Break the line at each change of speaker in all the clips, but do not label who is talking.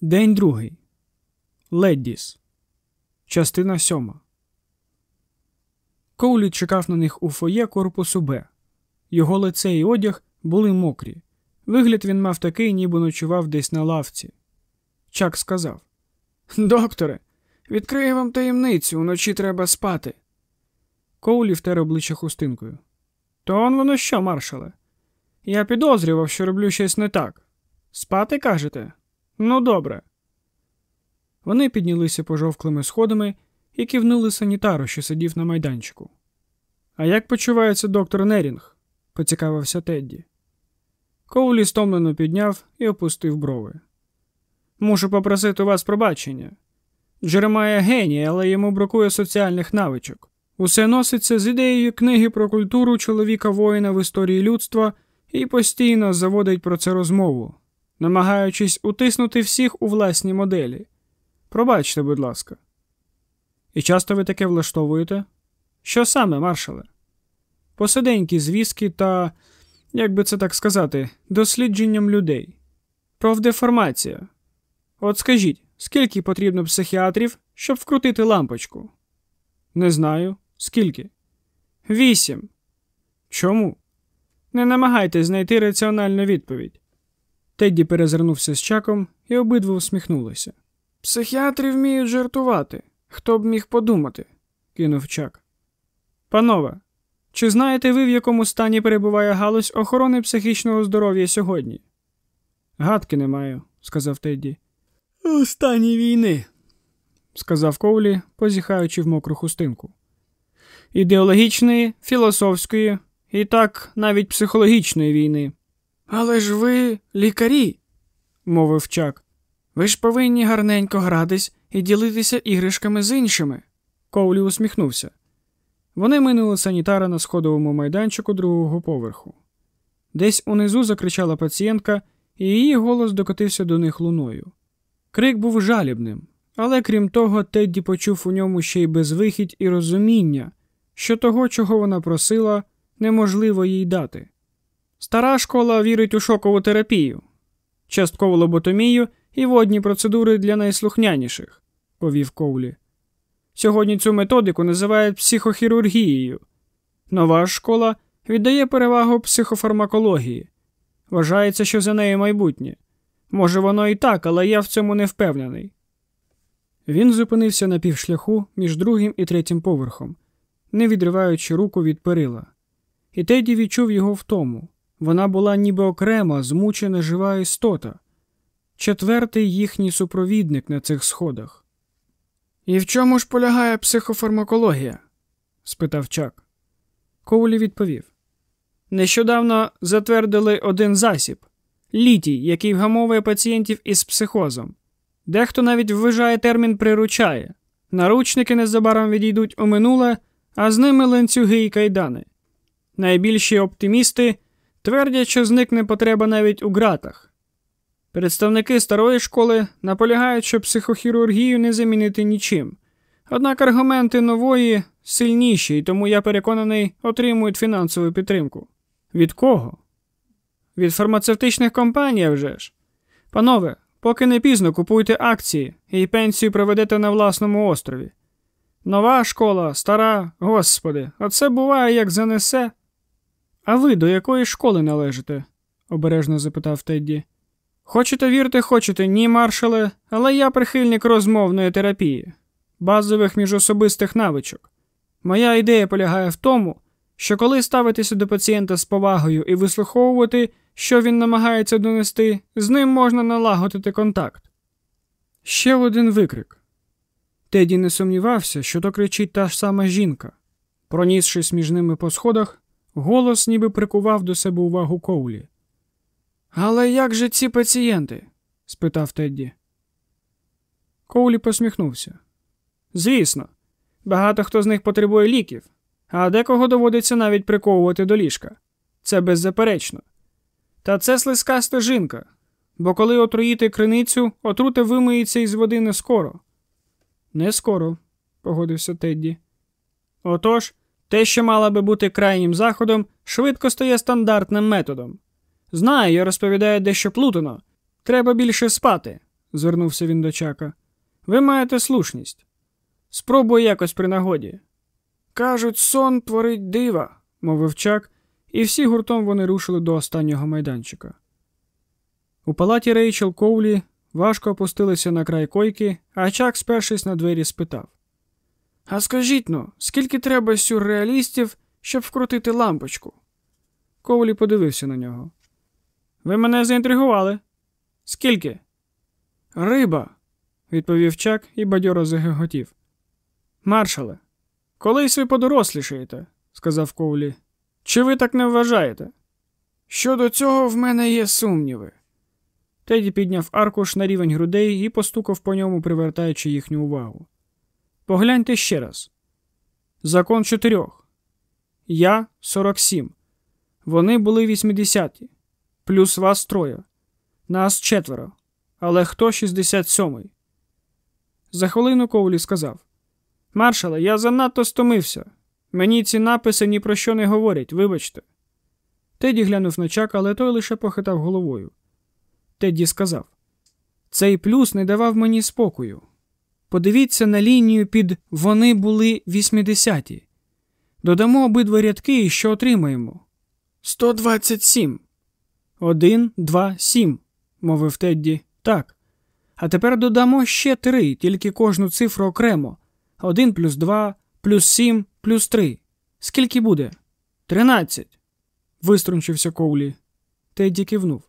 День другий. Леддіс. Частина сьома. Коулі чекав на них у фоє корпусу Б. Його лице і одяг були мокрі. Вигляд він мав такий, ніби ночував десь на лавці. Чак сказав: Докторе, відкрию вам таємницю, уночі треба спати. Коулі втер обличчя хустинкою. То он воно що, маршале? Я підозрював, що роблю щось не так. Спати кажете? Ну, добре. Вони піднялися пожовклими сходами і кивнули санітару, що сидів на майданчику. А як почувається доктор Нерінг? поцікавився Тедді. Коулі стомлено підняв і опустив брови. Мушу попросити у вас пробачення. Джеремая геній, але йому бракує соціальних навичок. Усе носиться з ідеєю книги про культуру чоловіка воїна в історії людства і постійно заводить про це розмову, намагаючись утиснути всіх у власні моделі. Пробачте, будь ласка. І часто ви таке влаштовуєте? Що саме, маршале? Посиденькі звістки та, як би це так сказати, дослідженням людей. Профдеформація. От скажіть, скільки потрібно психіатрів, щоб вкрутити лампочку? Не знаю. Скільки? Вісім. Чому? Не намагайтесь знайти раціональну відповідь. Тедді перезирнувся з чаком і обидва усміхнулися. Психіатри вміють жартувати. Хто б міг подумати, кинув чак. Панове, чи знаєте ви, в якому стані перебуває галузь охорони психічного здоров'я сьогодні? Гадки не маю, сказав Тедді. У стані війни, сказав Коулі, позіхаючи в мокру хустинку. Ідеологічної, філософської і так навіть психологічної війни. Але ж ви лікарі, мовив чак. Ви ж повинні гарненько гратись і ділитися іграшками з іншими. Коулі усміхнувся. Вони минули санітара на сходовому майданчику другого поверху. Десь унизу закричала пацієнтка, і її голос докотився до них луною. Крик був жалібним, але крім того, Тедді почув у ньому ще й безвихідь і розуміння, що того, чого вона просила, неможливо їй дати. Стара школа вірить у шокову терапію, часткову лоботомію і водні процедури для найслухняніших, повів Коулі. Сьогодні цю методику називають психохірургією. Нова школа віддає перевагу психофармакології. Вважається, що за нею майбутнє. Може, воно і так, але я в цьому не впевнений. Він зупинився на півшляху між другим і третім поверхом, не відриваючи руку від перила. І Теді відчув його втому. Вона була ніби окрема, змучена жива істота, четвертий їхній супровідник на цих сходах. І в чому ж полягає психофармакологія? спитав Чак. Коулі відповів. Нещодавно затвердили один засіб літій, який вгамовує пацієнтів із психозом. Дехто навіть вважає термін приручає. Наручники незабаром відійдуть у минуле, а з ними ланцюги і кайдани. Найбільші оптимісти твердять, що зникне потреба навіть у ґратах. Представники старої школи наполягають, що психохірургію не замінити нічим. Однак аргументи нової сильніші, і тому я переконаний, отримують фінансову підтримку. Від кого? Від фармацевтичних компаній вже ж. Панове, поки не пізно купуйте акції і пенсію проведете на власному острові. Нова школа, стара, господи, оце буває, як занесе. А ви до якої школи належите? обережно запитав Тедді. Хочете вірте, хочете, ні, маршале, але я прихильник розмовної терапії, базових міжособистих навичок. Моя ідея полягає в тому, що коли ставитися до пацієнта з повагою і вислуховувати, що він намагається донести, з ним можна налагодити контакт. Ще один викрик. Теді не сумнівався, що то кричить та ж сама жінка. Пронісшись між ними по сходах, голос ніби прикував до себе увагу Коулі. Але як же ці пацієнти? спитав Тедді. Коулі посміхнувся. Звісно, багато хто з них потребує ліків, а декого доводиться навіть приковувати до ліжка. Це беззаперечно. Та це слизька жінка, бо коли отруїти криницю, отрута вимиється із води не скоро. Не скоро, погодився Тедді. Отож, те, що мало би бути крайнім заходом, швидко стає стандартним методом. Знаю, я розповідаю дещо плутано. Треба більше спати. звернувся він до чака. Ви маєте слушність. Спробуй якось при нагоді. Кажуть, сон творить дива, мовив чак, і всі гуртом вони рушили до останнього майданчика. У палаті Рейчел Коулі важко опустилися на край койки, а чак, спершись на двері, спитав: А скажіть ну, скільки треба сюрреалістів, щоб вкрутити лампочку? Коулі подивився на нього. Ви мене заінтригували. Скільки? Риба, відповів чак і бадьоро загиготів. Маршале, колись ви подорослішаєте, сказав Коулі. Чи ви так не вважаєте? Щодо цього в мене є сумніви. Теді підняв аркуш на рівень грудей і постукав по ньому, привертаючи їхню увагу. Погляньте ще раз. Закон чотирьох. Я 47. Вони були 80-ті. Плюс вас троє. Нас четверо. Але хто 67-й? За хвилину Коулі сказав: Маршале, я занадто стомився. Мені ці написи ні про що не говорять, вибачте. Теді глянув на чака, але той лише похитав головою. Тедді сказав: Цей плюс не давав мені спокою. Подивіться на лінію під вони були 80-ті. Додамо обидва рядки і що отримаємо. 127. Один, два, сім, мовив Тедді. Так. А тепер додамо ще три, тільки кожну цифру окремо. Один плюс два, плюс сім, плюс три. Скільки буде? Тринадцять. виструнчився Коулі. Тедді кивнув.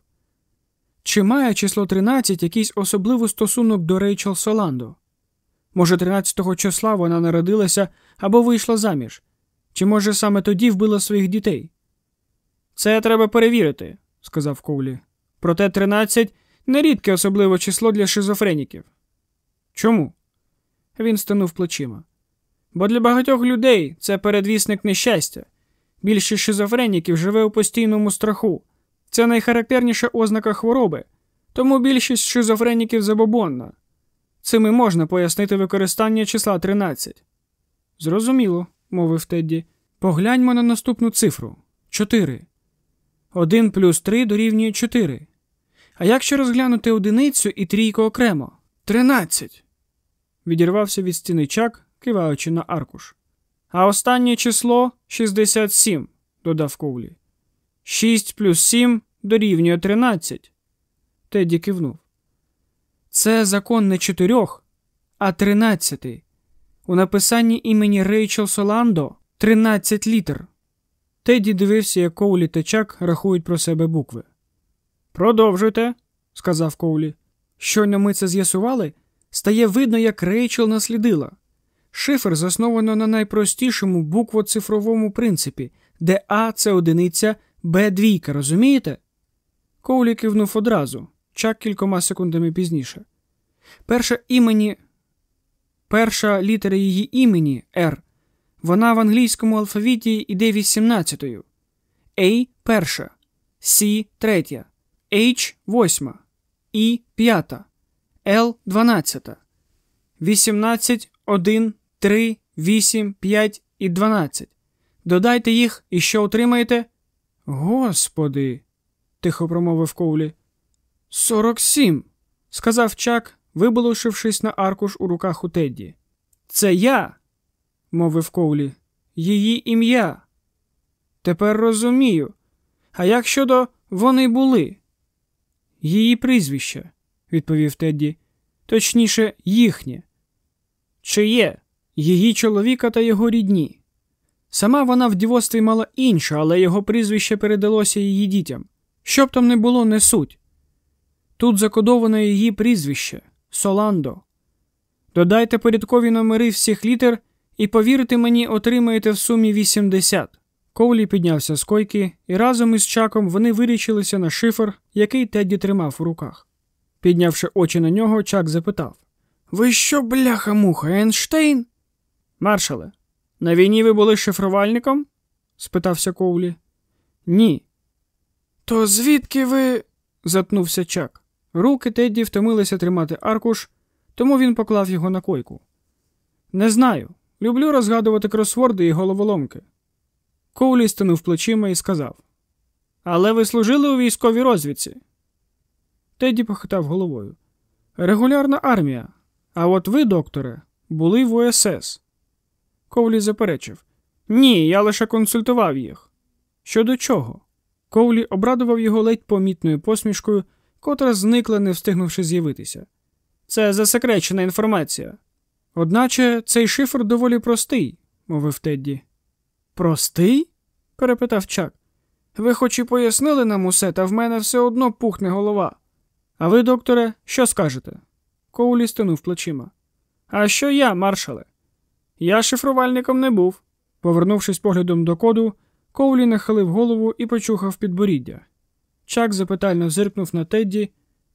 Чи має число 13 якийсь особливий стосунок до Рейчел Соландо? Може, 13-го числа вона народилася або вийшла заміж? Чи може саме тоді вбила своїх дітей? Це треба перевірити, сказав Коулі. Проте 13 нерідке особливе число для шизофреніків. Чому? Він стинув плечима. Бо для багатьох людей це передвісник нещастя. Більшість шизофреніків живе у постійному страху. Це найхарактерніша ознака хвороби, тому більшість шизофреніків забобонна. Цим і можна пояснити використання числа 13. Зрозуміло, мовив Тедді. Погляньмо на наступну цифру 4. 1 плюс 3 дорівнює 4. А якщо розглянути одиницю і трійку окремо? 13. Відірвався від стіни чак, киваючи на аркуш. А останнє число 67, додав Коулі. 6 плюс 7 дорівнює 13. Теді кивнув. Це закон не чотирьох, а тринадцятий. У написанні імені Рейчел Соландо 13 літер. Теді дивився, як Коулі та Чак рахують про себе букви. Продовжуйте, сказав Коулі. Щойно ми це з'ясували, стає видно, як Рейчел наслідила. Шифр засновано на найпростішому буквоцифровому принципі, де А це одиниця, Б двійка, розумієте? Коулі кивнув одразу, чак кількома секундами пізніше. Перша імені, перша літера її імені Р. Вона в англійському алфавіті йде 18-ю. A перша, C третя, H восьма, І п'ята, L дванадцята. 18, 1, 3, 8, 5 і 12. Додайте їх і що отримаєте? Господи, тихо промовив Коулі. Сорок сім, сказав Чак, виболошившись на аркуш у руках у Тедді. Це я, мовив Коулі. Її ім'я. Тепер розумію. А як щодо вони були? Її прізвище, відповів Тедді. Точніше, їхнє. Чиє? Її чоловіка та його рідні. Сама вона в дівоцтві мала інше, але його прізвище передалося її дітям. Щоб там не було, не суть. Тут закодоване її прізвище Соландо. Додайте порядкові номери всіх літер і, повірте мені, отримаєте в сумі 80. Коулі піднявся з койки, і разом із чаком вони вирічилися на шифр, який Тедді тримав у руках. Піднявши очі на нього, чак запитав Ви що, бляха муха, Ейнштейн? Маршале, на війні ви були шифрувальником? спитався Коулі. Ні. То звідки ви. затнувся чак. Руки Тедді втомилися тримати аркуш, тому він поклав його на койку. Не знаю. Люблю розгадувати кросворди і головоломки. Коулі стинув плечима і сказав: Але ви служили у військовій розвідці? Тедді похитав головою. Регулярна армія. А от ви, докторе, були в ОСС. Ковлі заперечив. Ні, я лише консультував їх. Щодо чого? Коулі обрадував його ледь помітною посмішкою, котра зникла, не встигнувши з'явитися. Це засекречена інформація. Одначе цей шифр доволі простий, мовив Тедді. Простий? перепитав Чак. Ви хоч і пояснили нам усе, та в мене все одно пухне голова. А ви, докторе, що скажете? Коулі стинув плечима. А що я, маршале? Я шифрувальником не був. Повернувшись поглядом до коду, Коулі нахилив голову і почухав підборіддя. Чак запитально зиркнув на Тедді.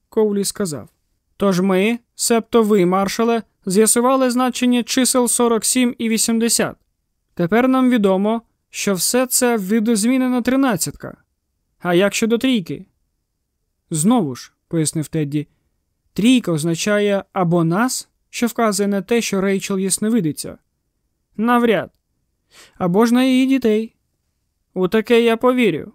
Коулі сказав: Тож ми, себто ви, маршале, з'ясували значення чисел 47 і 80. Тепер нам відомо, що все це видозмінена тринадцятка. А як щодо трійки? Знову ж, пояснив Тедді, трійка означає або нас, що вказує на те, що Рейчел ясновидиться. Навряд. Або ж на її дітей. У таке я повірю.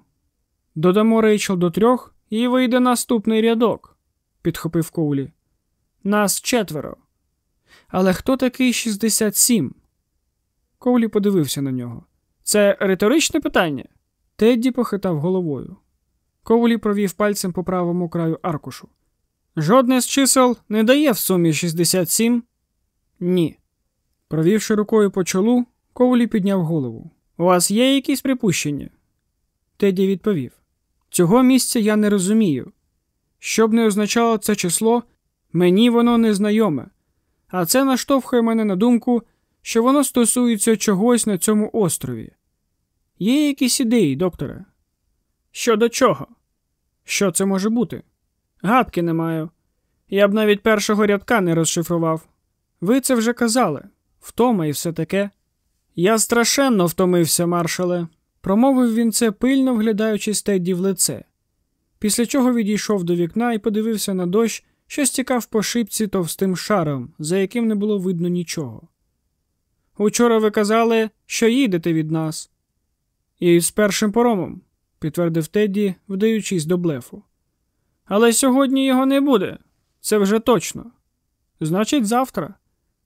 Додамо Рейчел до трьох і вийде наступний рядок, підхопив Коулі. Нас четверо. Але хто такий 67? Коулі подивився на нього. Це риторичне питання? Тедді похитав головою. Коулі провів пальцем по правому краю аркушу. Жодне з чисел не дає в сумі 67? Ні. Провівши рукою по чолу, Коулі підняв голову. У вас є якісь припущення? Теді відповів: Цього місця я не розумію. Що б не означало це число, мені воно не знайоме, а це наштовхує мене на думку, що воно стосується чогось на цьому острові. Є якісь ідеї, докторе? Щодо чого? Що це може бути? Гадки не маю. Я б навіть першого рядка не розшифрував. Ви це вже казали втома і все таке. Я страшенно втомився, маршале, промовив він це пильно вглядаючись Тедді в лице, після чого відійшов до вікна і подивився на дощ, що стікав по шипці товстим шаром, за яким не було видно нічого. Учора ви казали, що їдете від нас. І з першим поромом, підтвердив Тедді, вдаючись до блефу. Але сьогодні його не буде, це вже точно. Значить, завтра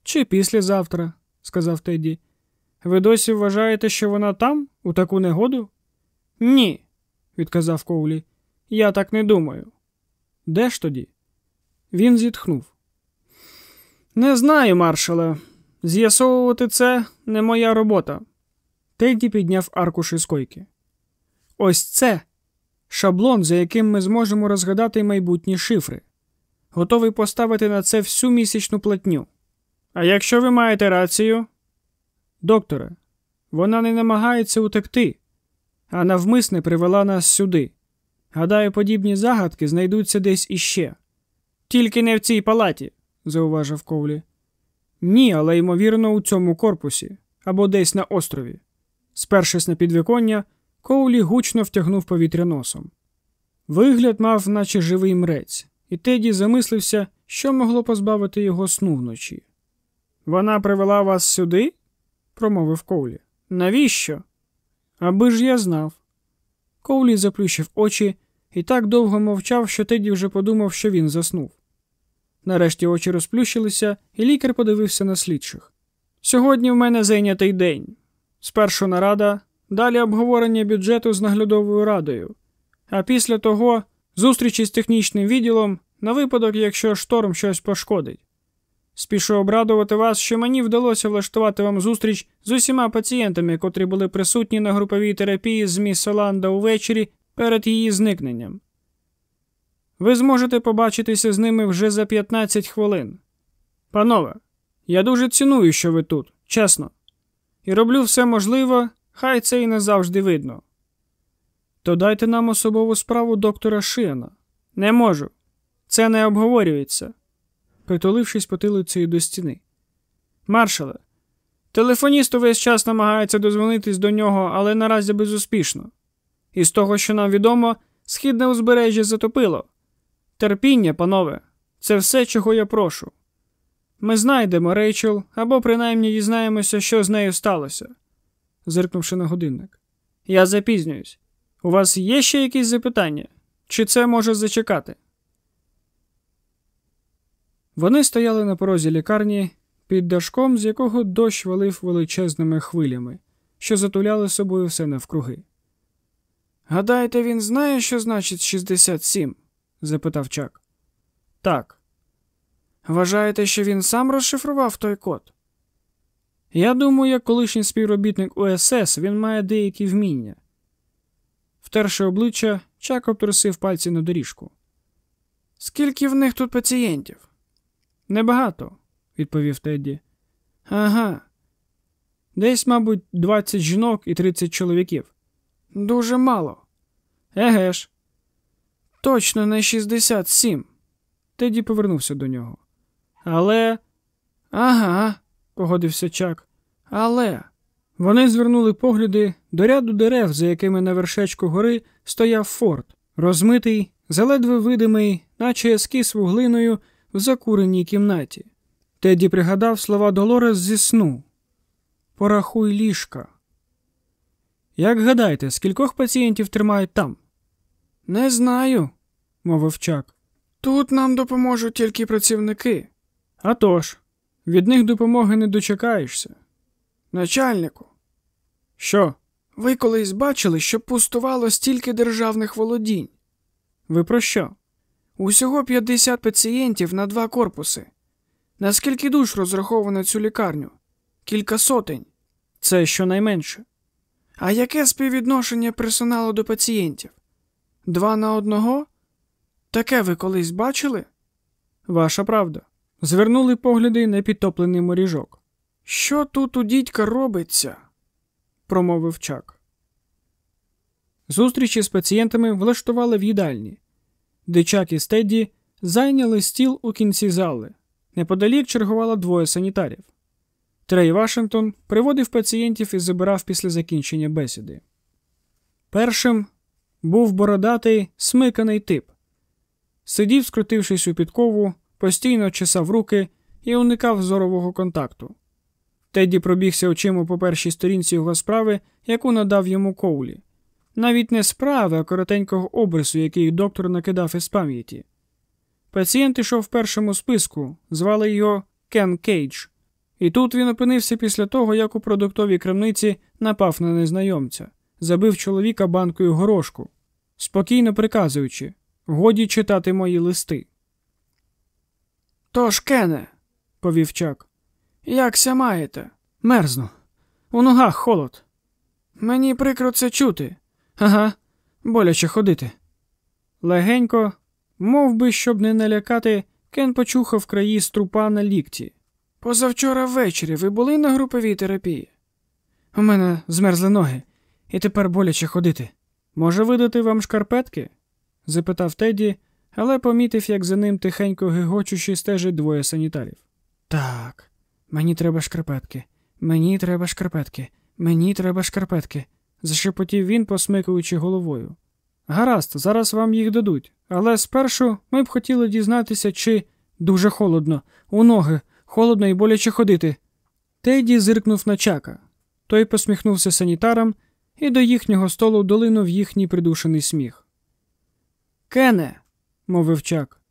чи післязавтра, сказав Тедді. Ви досі вважаєте, що вона там, у таку негоду? Ні, відказав Коулі. Я так не думаю. Де ж тоді? Він зітхнув. Не знаю, маршале. З'ясовувати це не моя робота. Тедді підняв аркуш із койки. Ось це шаблон, за яким ми зможемо розгадати майбутні шифри. Готовий поставити на це всю місячну платню. А якщо ви маєте рацію, Докторе, вона не намагається утекти, а навмисне привела нас сюди. Гадаю, подібні загадки знайдуться десь іще. Тільки не в цій палаті, зауважив Ковлі. Ні, але ймовірно, у цьому корпусі або десь на острові. Спершись на підвіконня, Коулі гучно втягнув повітря носом. Вигляд мав, наче живий мрець, і Теді замислився, що могло позбавити його сну вночі. Вона привела вас сюди? Промовив Коулі. Навіщо? Аби ж я знав. Коулі заплющив очі і так довго мовчав, що Теді вже подумав, що він заснув. Нарешті очі розплющилися, і лікар подивився на слідчих. Сьогодні в мене зайнятий день. Спершу нарада, далі обговорення бюджету з наглядовою радою, а після того зустрічі з технічним відділом на випадок, якщо шторм щось пошкодить. Спішу обрадувати вас, що мені вдалося влаштувати вам зустріч з усіма пацієнтами, котрі були присутні на груповій терапії з міс Оланда увечері перед її зникненням. Ви зможете побачитися з ними вже за 15 хвилин. Панове, я дуже ціную, що ви тут, чесно, і роблю все можливе, хай це і не завжди видно. То дайте нам особову справу доктора Шиана. Не можу. Це не обговорюється притулившись потилицею до стіни. Маршале, телефоніст увесь час намагається дозвонитись до нього, але наразі безуспішно. І з того, що нам відомо, східне узбережжя затопило. Терпіння, панове, це все, чого я прошу. Ми знайдемо Рейчел або принаймні дізнаємося, що з нею сталося, зиркнувши на годинник. Я запізнююсь. У вас є ще якісь запитання? Чи це може зачекати? Вони стояли на порозі лікарні під дашком, з якого дощ валив величезними хвилями, що затуляли собою все навкруги. Гадаєте, він знає, що значить 67? запитав Чак. Так. Вважаєте, що він сам розшифрував той код? Я думаю, як колишній співробітник УСС він має деякі вміння. Втерше обличчя, Чак обтрусив пальці на доріжку. Скільки в них тут пацієнтів? Небагато, відповів Тедді. Ага. Десь, мабуть, 20 жінок і 30 чоловіків. Дуже мало. Еге ж. Точно не 67. Теді повернувся до нього. Але. Ага, погодився Чак. Але. Вони звернули погляди до ряду дерев, за якими на вершечку гори стояв форт, розмитий, заледве видимий, наче ескіз вуглиною в закуреній кімнаті. Теді пригадав слова Долорес зі сну. Порахуй ліжка. Як гадаєте, скількох пацієнтів тримають там? Не знаю, мовив Чак. Тут нам допоможуть тільки працівники. «А тож, від них допомоги не дочекаєшся. Начальнику. Що? Ви колись бачили, що пустувало стільки державних володінь? Ви про що? Усього 50 пацієнтів на два корпуси. Наскільки душ розраховано цю лікарню? Кілька сотень. Це щонайменше. А яке співвідношення персоналу до пацієнтів? Два на одного? Таке ви колись бачили? Ваша правда. Звернули погляди на підтоплений моріжок. Що тут у дідька робиться? промовив Чак. Зустрічі з пацієнтами влаштували в їдальні, де Чак і Стедді зайняли стіл у кінці зали. Неподалік чергувало двоє санітарів. Трей Вашингтон приводив пацієнтів і забирав після закінчення бесіди. Першим був бородатий смиканий тип. Сидів, скрутившись у підкову, постійно чесав руки і уникав зорового контакту. Тедді пробігся очима по першій сторінці його справи, яку надав йому Коулі. Навіть не справи, а коротенького обрису, який доктор накидав із пам'яті. Пацієнт ішов першим у списку, звали його Кен Ґейдж. І тут він опинився після того, як у продуктовій крамниці напав на незнайомця, забив чоловіка банкою горошку, спокійно приказуючи годі читати мої листи. Тож, Кене, повів Чак, якся маєте? Мерзну. У ногах холод. Мені прикро це чути. Ага, боляче ходити. Легенько, мов би, щоб не налякати, Кен почухав краї струпа на лікті. Позавчора ввечері ви були на груповій терапії? У мене змерзли ноги, і тепер боляче ходити. Може, видати вам шкарпетки? запитав Теді, але помітив, як за ним тихенько гигочучи стежить двоє санітарів. Так, мені треба шкарпетки, мені треба шкарпетки, мені треба шкарпетки, зашепотів він, посмикуючи головою. Гаразд, зараз вам їх дадуть, але спершу ми б хотіли дізнатися, чи дуже холодно, у ноги, холодно і боляче ходити. Теді зиркнув на чака. Той посміхнувся санітарам, і до їхнього столу долинув їхній придушений сміх. Кене, мовив чак.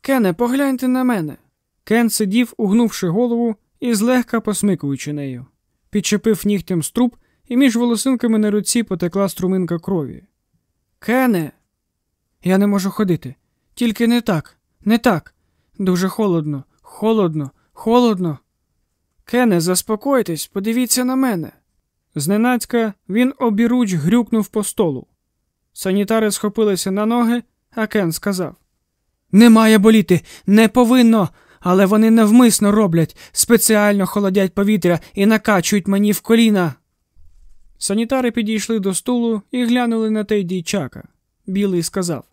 Кене, погляньте на мене. Кен сидів, угнувши голову і злегка посмикуючи нею. Підчепив нігтем струп, і між волосинками на руці потекла струминка крові. Кене, я не можу ходити. Тільки не так, не так. Дуже холодно, холодно, холодно. Кене, заспокойтесь, подивіться на мене. Зненацька він обіруч грюкнув по столу. Санітари схопилися на ноги, а Кен сказав: Не має боліти, не повинно, але вони навмисно роблять, спеціально холодять повітря і накачують мені в коліна. Санітари підійшли до стулу і глянули на Тейді Чака. Білий сказав: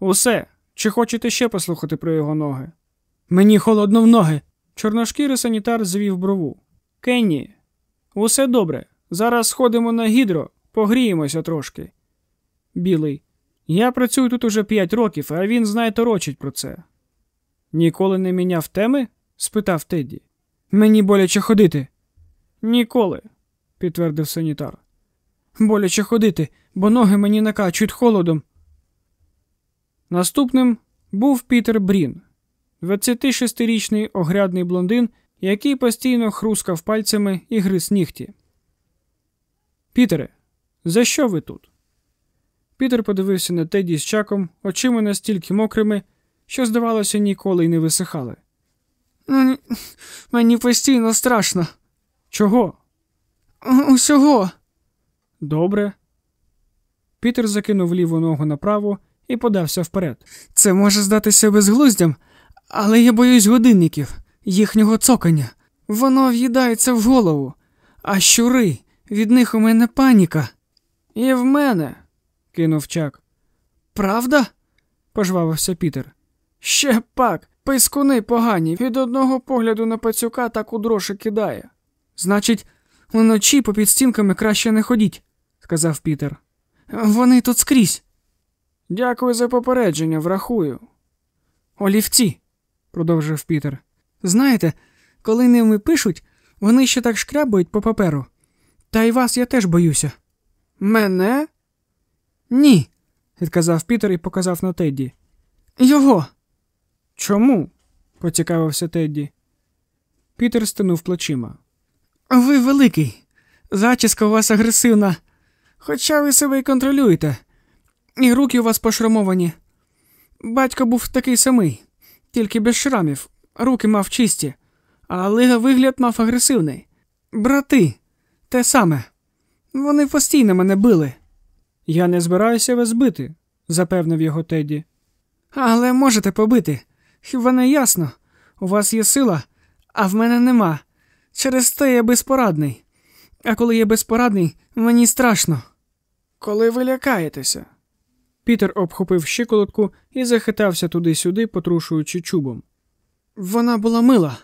Усе, чи хочете ще послухати про його ноги? Мені холодно в ноги. Чорношкірий санітар звів брову. Кенні, усе добре. Зараз сходимо на гідро, погріємося трошки. Білий. Я працюю тут уже п'ять років, а він знає торочить про це. Ніколи не міняв теми? спитав Тедді. Мені боляче ходити. Ніколи, підтвердив санітар. Боляче ходити, бо ноги мені накачують холодом. Наступним був Пітер Брін. 26-річний огрядний блондин, який постійно хрускав пальцями і гриз нігті. Пітере, за що ви тут? Пітер подивився на Теді з чаком, очима настільки мокрими, що, здавалося, ніколи й не висихали.
Мені, постійно страшно.
Чого?
Усього.
Добре. Пітер закинув ліву ногу направо і подався вперед.
Це може здатися безглуздям, але я боюсь годинників, їхнього цокання. Воно в'їдається в голову, а щури, від них у мене паніка.
І в мене, кинув чак.
Правда?
пожвавився Пітер.
Ще пак, пискуни погані, від одного погляду на пацюка так у дроші кидає. Значить, уночі попід стінками краще не ходіть, сказав Пітер. Вони тут скрізь.
Дякую за попередження, врахую.
Олівці, продовжив Пітер. Знаєте, коли ними пишуть, вони ще так шкрябають по паперу. Та й вас я теж боюся.
Мене?
Ні,
відказав Пітер і показав на Тедді.
Його.
Чому? поцікавився Тедді. Пітер стинув плечима.
Ви великий. Зачіска у вас агресивна. Хоча ви себе й контролюєте. І руки у вас пошрамовані. Батько був такий самий, тільки без шрамів, руки мав чисті, але вигляд мав агресивний. Брати, те саме. Вони постійно мене били.
Я не збираюся вас бити, запевнив його Тедді.
Але можете побити. Хіба не ясно? У вас є сила, а в мене нема. Через те я безпорадний. А коли я безпорадний, мені страшно.
Коли ви лякаєтеся. Пітер обхопив щиколотку і захитався туди-сюди, потрушуючи чубом.
Вона була мила.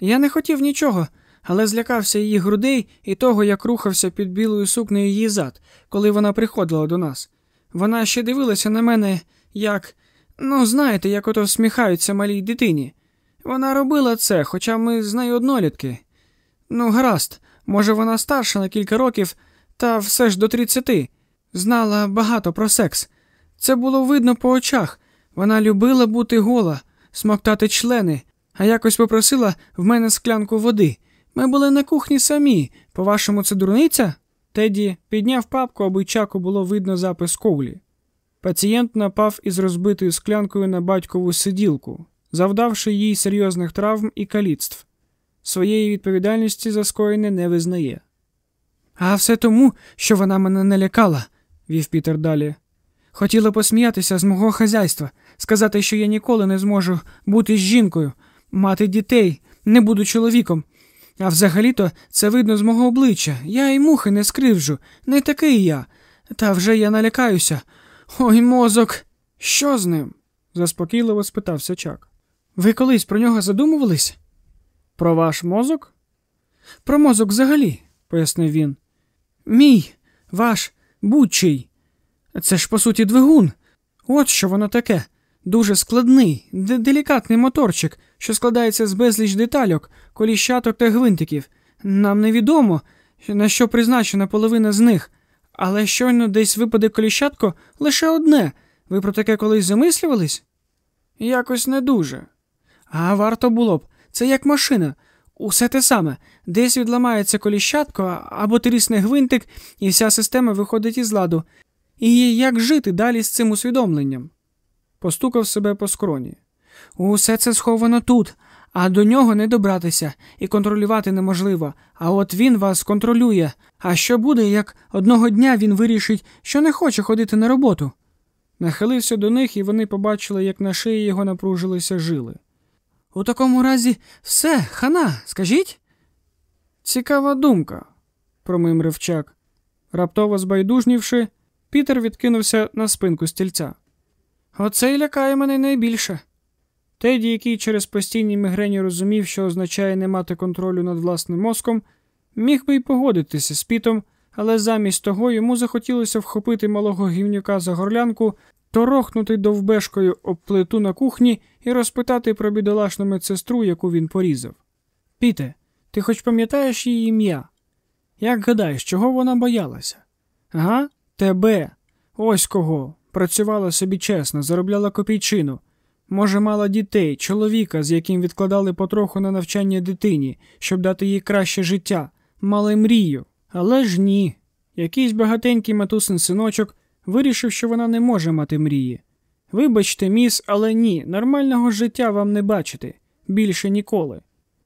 Я не хотів нічого, але злякався її грудей і того, як рухався під білою сукнею її зад, коли вона приходила до нас. Вона ще дивилася на мене, як. Ну, знаєте, як ото всміхаються малій дитині. Вона робила це, хоча ми з нею однолітки. Ну, гаразд, може, вона старша на кілька років, та все ж до тридцяти. Знала багато про секс. Це було видно по очах. Вона любила бути гола, смоктати члени, а якось попросила в мене склянку води. Ми були на кухні самі. По-вашому, це дурниця?
Теді підняв папку, аби чаку було видно запис Коулі. Пацієнт напав із розбитою склянкою на батькову сиділку, завдавши їй серйозних травм і каліцтв. Своєї відповідальності за скоєне не визнає.
А все тому, що вона мене не лякала, вів Пітер далі. Хотіла посміятися з мого хазяйства, сказати, що я ніколи не зможу бути з жінкою, мати дітей, не буду чоловіком. А взагалі-то це видно з мого обличчя. Я й мухи не скривжу, не такий я. Та вже я налякаюся. Ой, мозок.
Що з ним? заспокійливо спитався Чак.
Ви колись про нього задумувались?
Про ваш мозок?
Про мозок взагалі, пояснив він. Мій, ваш, будь-чий. Це ж, по суті, двигун. От що воно таке. Дуже складний, делікатний моторчик, що складається з безліч детальок, коліщаток та гвинтиків. Нам невідомо, на що призначена половина з них, але щойно десь випаде коліщатко лише одне. Ви про таке колись замислювались?
Якось не дуже.
А варто було б. Це як машина. Усе те саме. Десь відламається коліщатко або трісне гвинтик, і вся система виходить із ладу. І як жити далі з цим усвідомленням?
Постукав себе по скроні.
Усе це сховано тут, а до нього не добратися і контролювати неможливо. А от він вас контролює. А що буде, як одного дня він вирішить, що не хоче ходити на роботу?
Нахилився до них, і вони побачили, як на шиї його напружилися жили.
У такому разі все, хана, скажіть?
Цікава думка, промимрив Чак. Раптово збайдужнівши, Пітер відкинувся на спинку стільця.
Оце й лякає мене найбільше.
Теді, який через постійні мігрені розумів, що означає не мати контролю над власним мозком, міг би й погодитися з пітом, але замість того йому захотілося вхопити малого гівнюка за горлянку, торохнути довбешкою об плиту на кухні і розпитати про бідолашну медсестру, яку він порізав. Піте, ти хоч пам'ятаєш її ім'я? Як гадаєш, чого вона боялася? Га? Тебе. Ось кого. Працювала собі чесно, заробляла копійчину. Може, мала дітей, чоловіка, з яким відкладали потроху на навчання дитині, щоб дати їй краще життя, мали мрію. Але ж ні. Якийсь багатенький матусин синочок вирішив, що вона не може мати мрії. Вибачте, міс, але ні, нормального життя вам не бачити більше ніколи.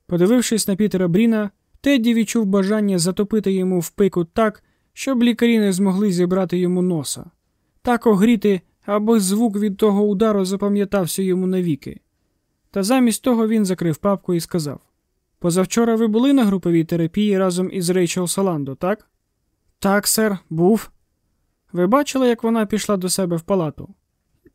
Подивившись на Пітера Бріна, Тедді відчув бажання затопити йому в пику так, щоб лікарі не змогли зібрати йому носа, так огріти, аби звук від того удару запам'ятався йому навіки. Та замість того він закрив папку і сказав Позавчора ви були на груповій терапії разом із Рейчел Саландо, так? Так, сер, був. Ви бачили, як вона пішла до себе в палату?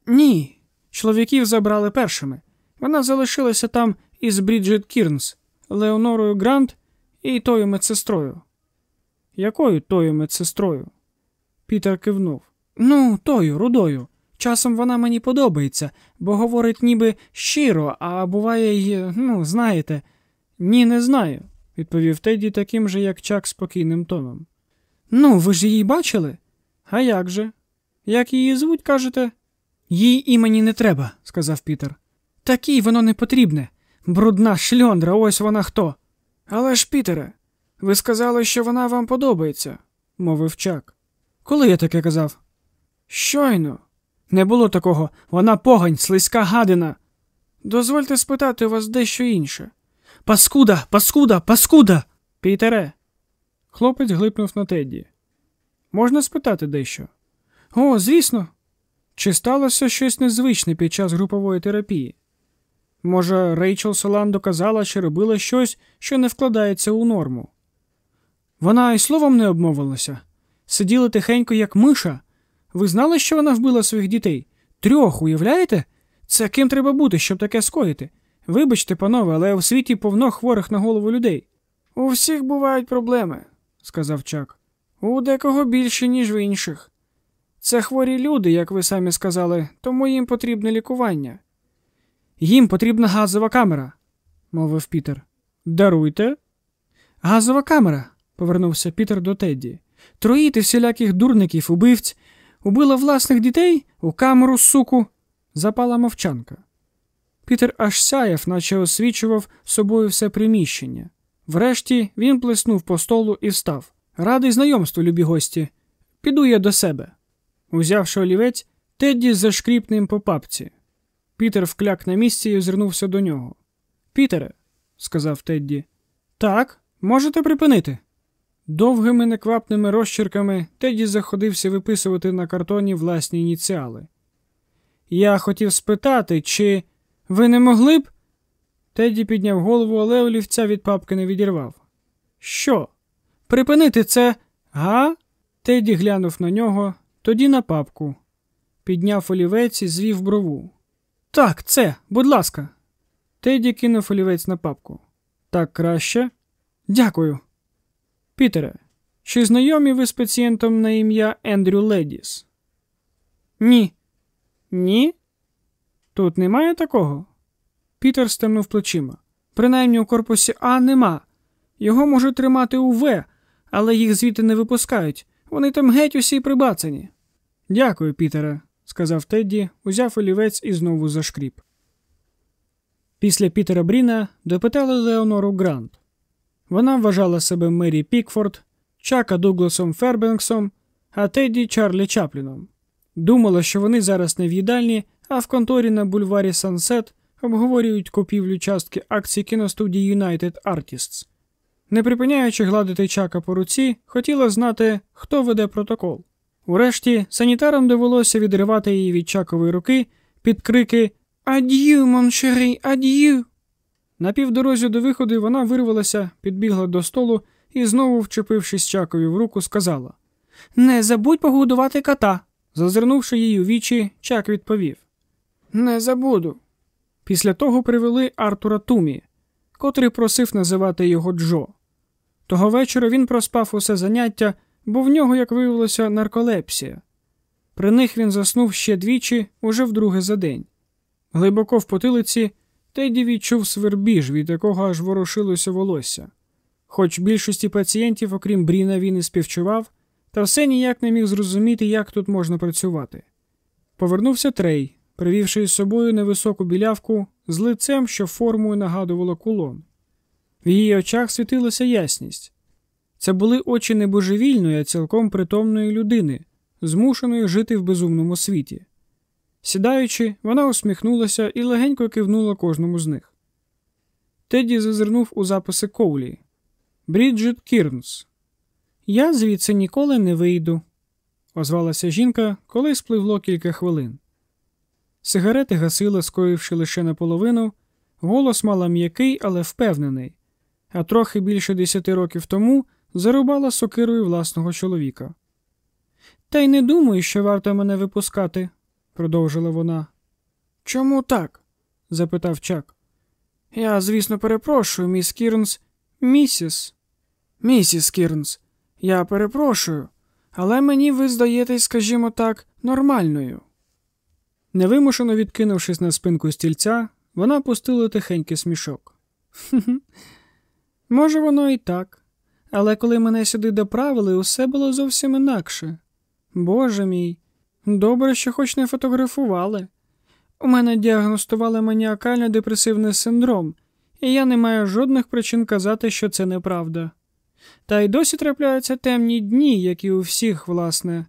Ні. Чоловіків забрали першими. Вона залишилася там із Бріджит Кірнс, Леонорою Грант і тою медсестрою. Якою тою медсестрою? Пітер кивнув. Ну, тою, рудою. Часом вона мені подобається, бо говорить ніби щиро, а буває й, ну, знаєте, ні, не знаю, відповів Теді таким же, як Чак, спокійним тоном. Ну, ви ж її бачили? А як же? Як її звуть, кажете? Їй імені не треба, сказав Пітер. Такій воно не потрібне. Брудна шльондра, ось вона хто. Але ж, Пітере, ви сказали, що вона вам подобається, мовив Чак. Коли я таке казав? Щойно. Не було такого. Вона погань, слизька гадина. Дозвольте спитати у вас дещо інше. Паскуда, паскуда, паскуда. Пітере. Хлопець глипнув на Тедді. Можна спитати дещо? О, звісно. Чи сталося щось незвичне під час групової терапії? Може, Рейчел Солан доказала, чи робила щось, що не вкладається у норму. Вона й словом не обмовилася. Сиділа тихенько, як миша. Ви знали, що вона вбила своїх дітей? Трьох, уявляєте? Це ким треба бути, щоб таке скоїти? Вибачте, панове, але у світі повно хворих на голову людей. У всіх бувають проблеми, сказав Чак. У декого більше, ніж в інших. Це хворі люди, як ви самі сказали, тому їм потрібне лікування. Їм потрібна газова камера, мовив Пітер. Даруйте. Газова камера, повернувся Пітер до Тедді. Троїти всіляких дурників, убивць, убила власних дітей у камеру, суку. Запала мовчанка. Пітер аж сяяв, наче освічував собою все приміщення. Врешті він плеснув по столу і встав. Радий знайомству, любі гості. Піду я до себе. Узявши олівець, Тедді зашкріп ним по папці. Пітер вкляк на місці і озирнувся до нього. Пітере, сказав Тедді, так, можете припинити. Довгими неквапними розчірками Тедді заходився виписувати на картоні власні ініціали. Я хотів спитати, чи ви не могли б. Тедді підняв голову, але олівця від папки не відірвав. Що? Припинити це, га? Тедді глянув на нього, тоді на папку. Підняв олівець і звів брову. Так, це, будь ласка. Теді кинув олівець на папку. Так краще? Дякую. Пітере, чи знайомі ви з пацієнтом на ім'я Ендрю Ледіс? Ні. Ні? Тут немає такого? Пітер стемнув плечима. Принаймні у корпусі А нема. Його можуть тримати у В, але їх звідти не випускають. Вони там геть усі прибацані. Дякую, Пітере, сказав Тедді, узяв олівець і знову зашкріп. Після Пітера Бріна допитали Леонору Грант. Вона вважала себе Мері Пікфорд, Чака Дугласом Фербенксом, а Тедді Чарлі Чапліном. Думала, що вони зараз не в їдальні, а в конторі на бульварі Сансет обговорюють купівлю частки акцій кіностудії United Artists. Не припиняючи гладити чака по руці, хотіла знати, хто веде протокол. Урешті санітарам довелося відривати її від чакової руки під крики Ад'ю, моншері, ад'ю. На півдорозі до виходу вона вирвалася, підбігла до столу і, знову, вчепившись чакові в руку, сказала Не забудь погодувати кота. Зазирнувши її у вічі, чак відповів Не забуду. Після того привели Артура Тумі, котрий просив називати його Джо. Того вечора він проспав усе заняття, бо в нього, як виявилося, нарколепсія. При них він заснув ще двічі, уже вдруге за день. Глибоко в потилиці Теді відчув свербіж, від якого аж ворушилося волосся. Хоч більшості пацієнтів, окрім Бріна, він і співчував, та все ніяк не міг зрозуміти, як тут можна працювати. Повернувся Трей, привівши із собою невисоку білявку з лицем, що формою нагадувало кулон. В її очах світилася ясність. Це були очі не божевільної, а цілком притомної людини, змушеної жити в безумному світі. Сідаючи, вона усміхнулася і легенько кивнула кожному з них. Теді зазирнув у записи Коулі. Бріджит Кірнс. Я звідси ніколи не вийду, озвалася жінка, коли спливло кілька хвилин. Сигарети гасила, скоївши лише наполовину, голос мала м'який, але впевнений, а трохи більше десяти років тому зарубала сокирою власного чоловіка. Та й не думаю, що варто мене випускати, продовжила вона.
Чому так?
запитав Чак.
Я, звісно, перепрошую, міс Кірнс.
Місіс.
Місіс Кірнс, я перепрошую, але мені ви здаєтесь, скажімо так, нормальною.
Невимушено відкинувшись на спинку стільця, вона пустила тихенький смішок. Може, воно і так, але коли мене сюди доправили, усе було зовсім інакше. Боже мій, добре, що хоч не фотографували. У мене діагностували маніакально депресивний синдром, і я не маю жодних причин казати, що це неправда. Та й досі трапляються темні дні, як і у всіх, власне.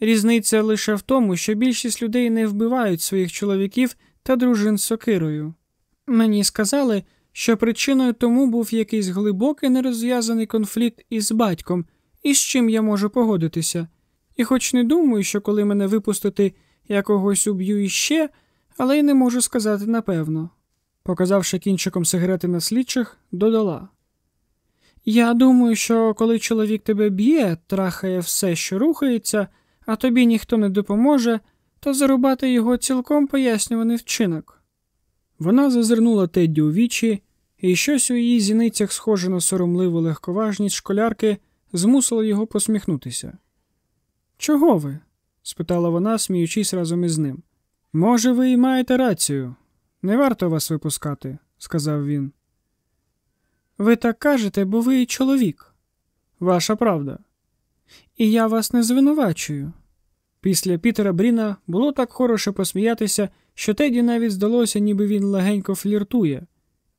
Різниця лише в тому, що більшість людей не вбивають своїх чоловіків та дружин сокирою. Мені сказали, що причиною тому був якийсь глибокий нерозв'язаний конфлікт із батьком, із чим я можу погодитися. І хоч не думаю, що коли мене випустити, я когось уб'ю іще, але й не можу сказати напевно. Показавши кінчиком сигарети на слідчих, додала. Я думаю, що коли чоловік тебе б'є, трахає все, що рухається, а тобі ніхто не допоможе, то зарубати його цілком пояснюваний вчинок. Вона зазирнула Тедді у вічі, і щось у її зіницях, схоже на соромливу легковажність школярки, змусило його посміхнутися. Чого ви? спитала вона, сміючись разом із ним. Може, ви і маєте рацію. Не варто вас випускати, сказав він. Ви так кажете, бо ви чоловік. Ваша правда. І я вас не звинувачую. Після Пітера Бріна було так хороше посміятися, що Теді навіть здалося, ніби він легенько фліртує,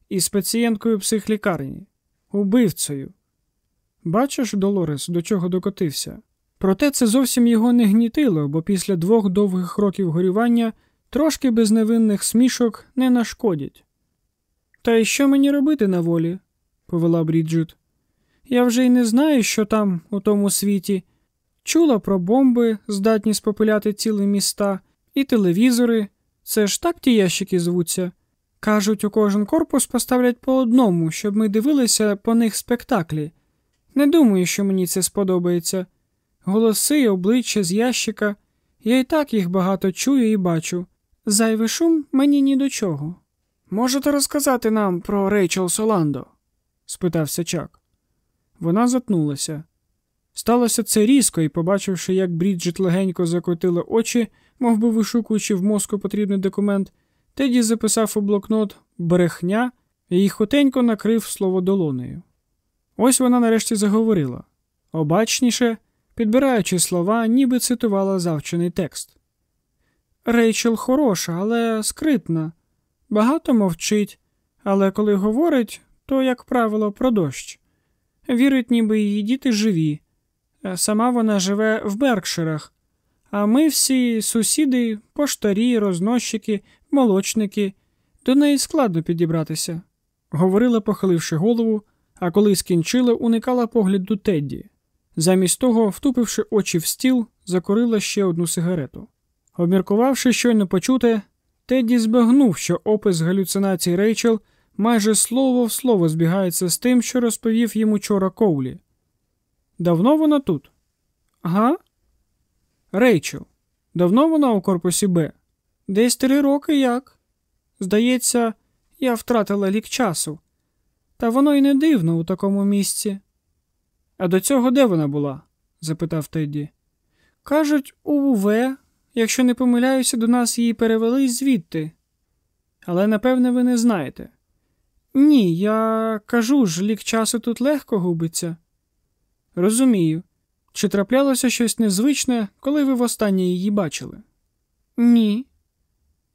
із пацієнткою психлікарні, убивцею. Бачиш, Долорес, до чого докотився? Проте це зовсім його не гнітило, бо після двох довгих років горювання трошки безневинних смішок не нашкодять. Та й що мені робити на волі? повела Бріджит. Я вже й не знаю, що там, у тому світі. Чула про бомби, здатні спопиляти цілі міста, і телевізори. Це ж так ті ящики звуться. Кажуть, у кожен корпус поставлять по одному, щоб ми дивилися по них спектаклі. Не думаю, що мені це сподобається. Голоси обличчя з ящика. Я і так їх багато чую і бачу. Зайвий шум мені ні до чого.
Можете розказати нам про Рейчел Соландо?
спитався Чак. Вона затнулася. Сталося це різко, і, побачивши, як Бріджит легенько закотила очі, мов би вишукуючи в мозку потрібний документ, Теді записав у блокнот брехня і хутенько накрив слово долонею. Ось вона нарешті заговорила обачніше, підбираючи слова, ніби цитувала завчений текст. Рейчел хороша, але скритна, багато мовчить, але коли говорить, то, як правило, про дощ. Вірить, ніби її діти живі. Сама вона живе в Беркширах, а ми всі сусіди, поштарі, рознощики, молочники, до неї складно підібратися. Говорила, похиливши голову, а коли скінчила, уникала погляду Тедді. Замість того, втупивши очі в стіл, закурила ще одну сигарету. Обміркувавши щойно почуте, Тедді збагнув, що опис галюцинацій Рейчел майже слово в слово збігається з тим, що розповів йому вчора Коулі. Давно вона тут? Га? Рейчел. Давно вона у корпусі Б? Десь три роки як. Здається, я втратила лік часу. Та воно й не дивно у такому місці. А до цього де вона була? запитав Тедді. Кажуть, у УВ, якщо не помиляюся, до нас її перевели звідти. Але напевне ви не знаєте. Ні, я кажу ж, лік часу тут легко губиться. Розумію. Чи траплялося щось незвичне, коли ви востаннє її бачили? Ні.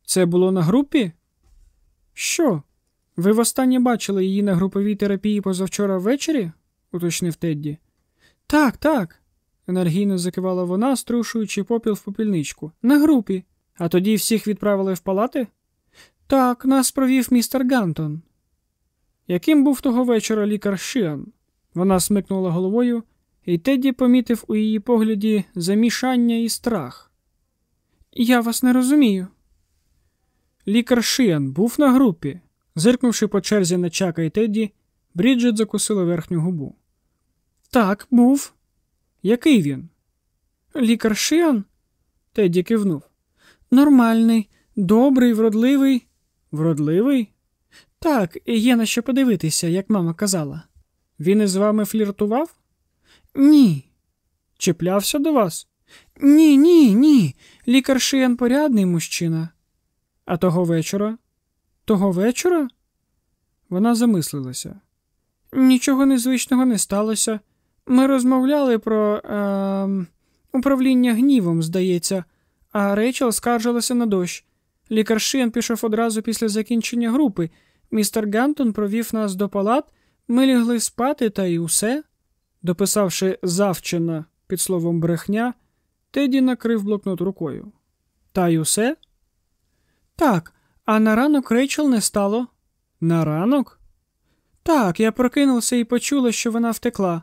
Це було на групі? Що? Ви востаннє бачили її на груповій терапії позавчора ввечері? уточнив Тедді. Так, так, енергійно закивала вона, струшуючи попіл в попільничку. На групі. А тоді всіх відправили в палати? Так, нас провів містер Гантон. Яким був того вечора лікар Шиан? Вона смикнула головою, і Тедді помітив у її погляді замішання і страх. Я вас не розумію. Лікар Шиан був на групі. Зиркнувши по черзі на Чака і Тедді, Бріджит закусила верхню губу. Так, був. Який він? Лікар Шиан? Тедді кивнув. Нормальний, добрий, вродливий. Вродливий? Так, є на що подивитися, як мама казала. Він із вами фліртував? Ні. Чіплявся до вас? Ні, ні, ні. Лікар Шиан порядний мужчина. А того вечора? Того вечора? Вона замислилася. Нічого незвичного не сталося. Ми розмовляли про е, управління гнівом, здається, а Рейчел скаржилася на дощ. Лікар Шиан пішов одразу після закінчення групи. Містер Гантон провів нас до палат, ми лягли спати та й усе. Дописавши завчена під словом брехня, Теді накрив блокнот рукою. Та й усе? Так, а на ранок Рейчел не стало. На ранок? Так, я прокинувся і почула, що вона втекла.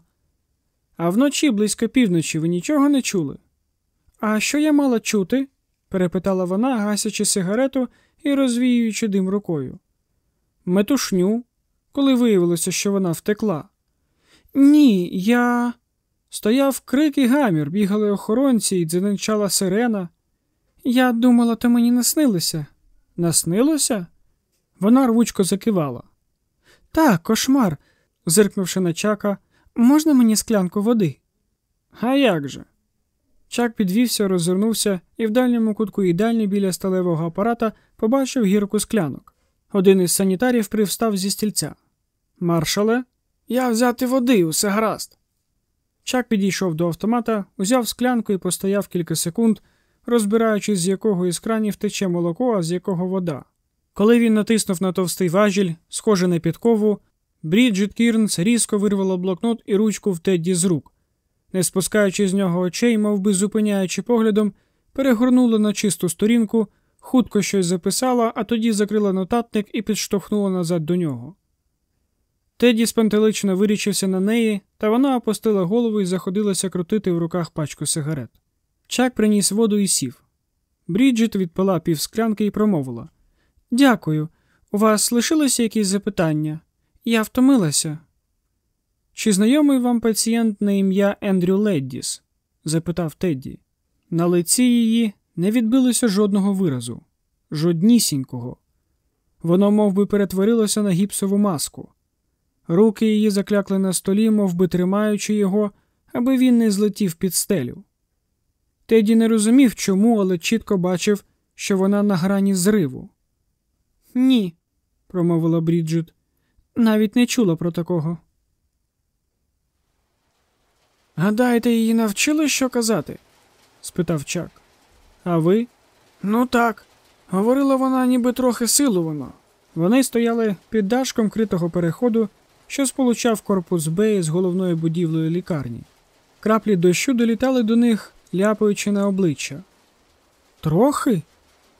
А вночі близько півночі ви нічого не чули? А що я мала чути? перепитала вона, гасячи сигарету і розвіюючи дим рукою. Метушню, коли виявилося, що вона втекла. Ні, я. Стояв крик і гамір, бігали охоронці і дзеничала сирена. Я думала, то мені наснилося. Наснилося? Вона рвучко закивала. Так, кошмар, зиркнувши на чака, можна мені склянку води? А як же? Чак підвівся, розвернувся і в дальньому кутку їдальні біля сталевого апарата побачив гірку склянок. Один із санітарів привстав зі стільця. Маршале, я взяти води, усе гаразд. Чак підійшов до автомата, узяв склянку і постояв кілька секунд, розбираючись, з якого із кранів тече молоко, а з якого вода. Коли він натиснув на товстий важіль, схожий на підкову, Бріджит Кірнс різко вирвала блокнот і ручку в Тедді з рук. Не спускаючи з нього очей, мов би зупиняючи поглядом, перегорнула на чисту сторінку, хутко щось записала, а тоді закрила нотатник і підштовхнула назад до нього. Теді спантелично вирічився на неї, та вона опустила голову і заходилася крутити в руках пачку сигарет. Чак приніс воду і сів. Бріджит відпила пів склянки і промовила Дякую. У вас лишилися якісь запитання? Я втомилася. Чи знайомий вам пацієнт на ім'я Ендрю Леддіс? запитав Тедді. На лиці її не відбилося жодного виразу, жоднісінького. Воно мов би, перетворилося на гіпсову маску. Руки її заклякли на столі, мов би тримаючи його, аби він не злетів під стелю. Теді не розумів, чому, але чітко бачив, що вона на грані зриву. Ні, промовила Бріджит. Навіть не чула про такого. Гадаєте, її навчили що казати? спитав Чак. А ви? Ну так. Говорила вона, ніби трохи силувано. Вони стояли під дашком критого переходу, що сполучав корпус Б з головною будівлею лікарні. Краплі дощу долітали до них, ляпаючи на обличчя. Трохи?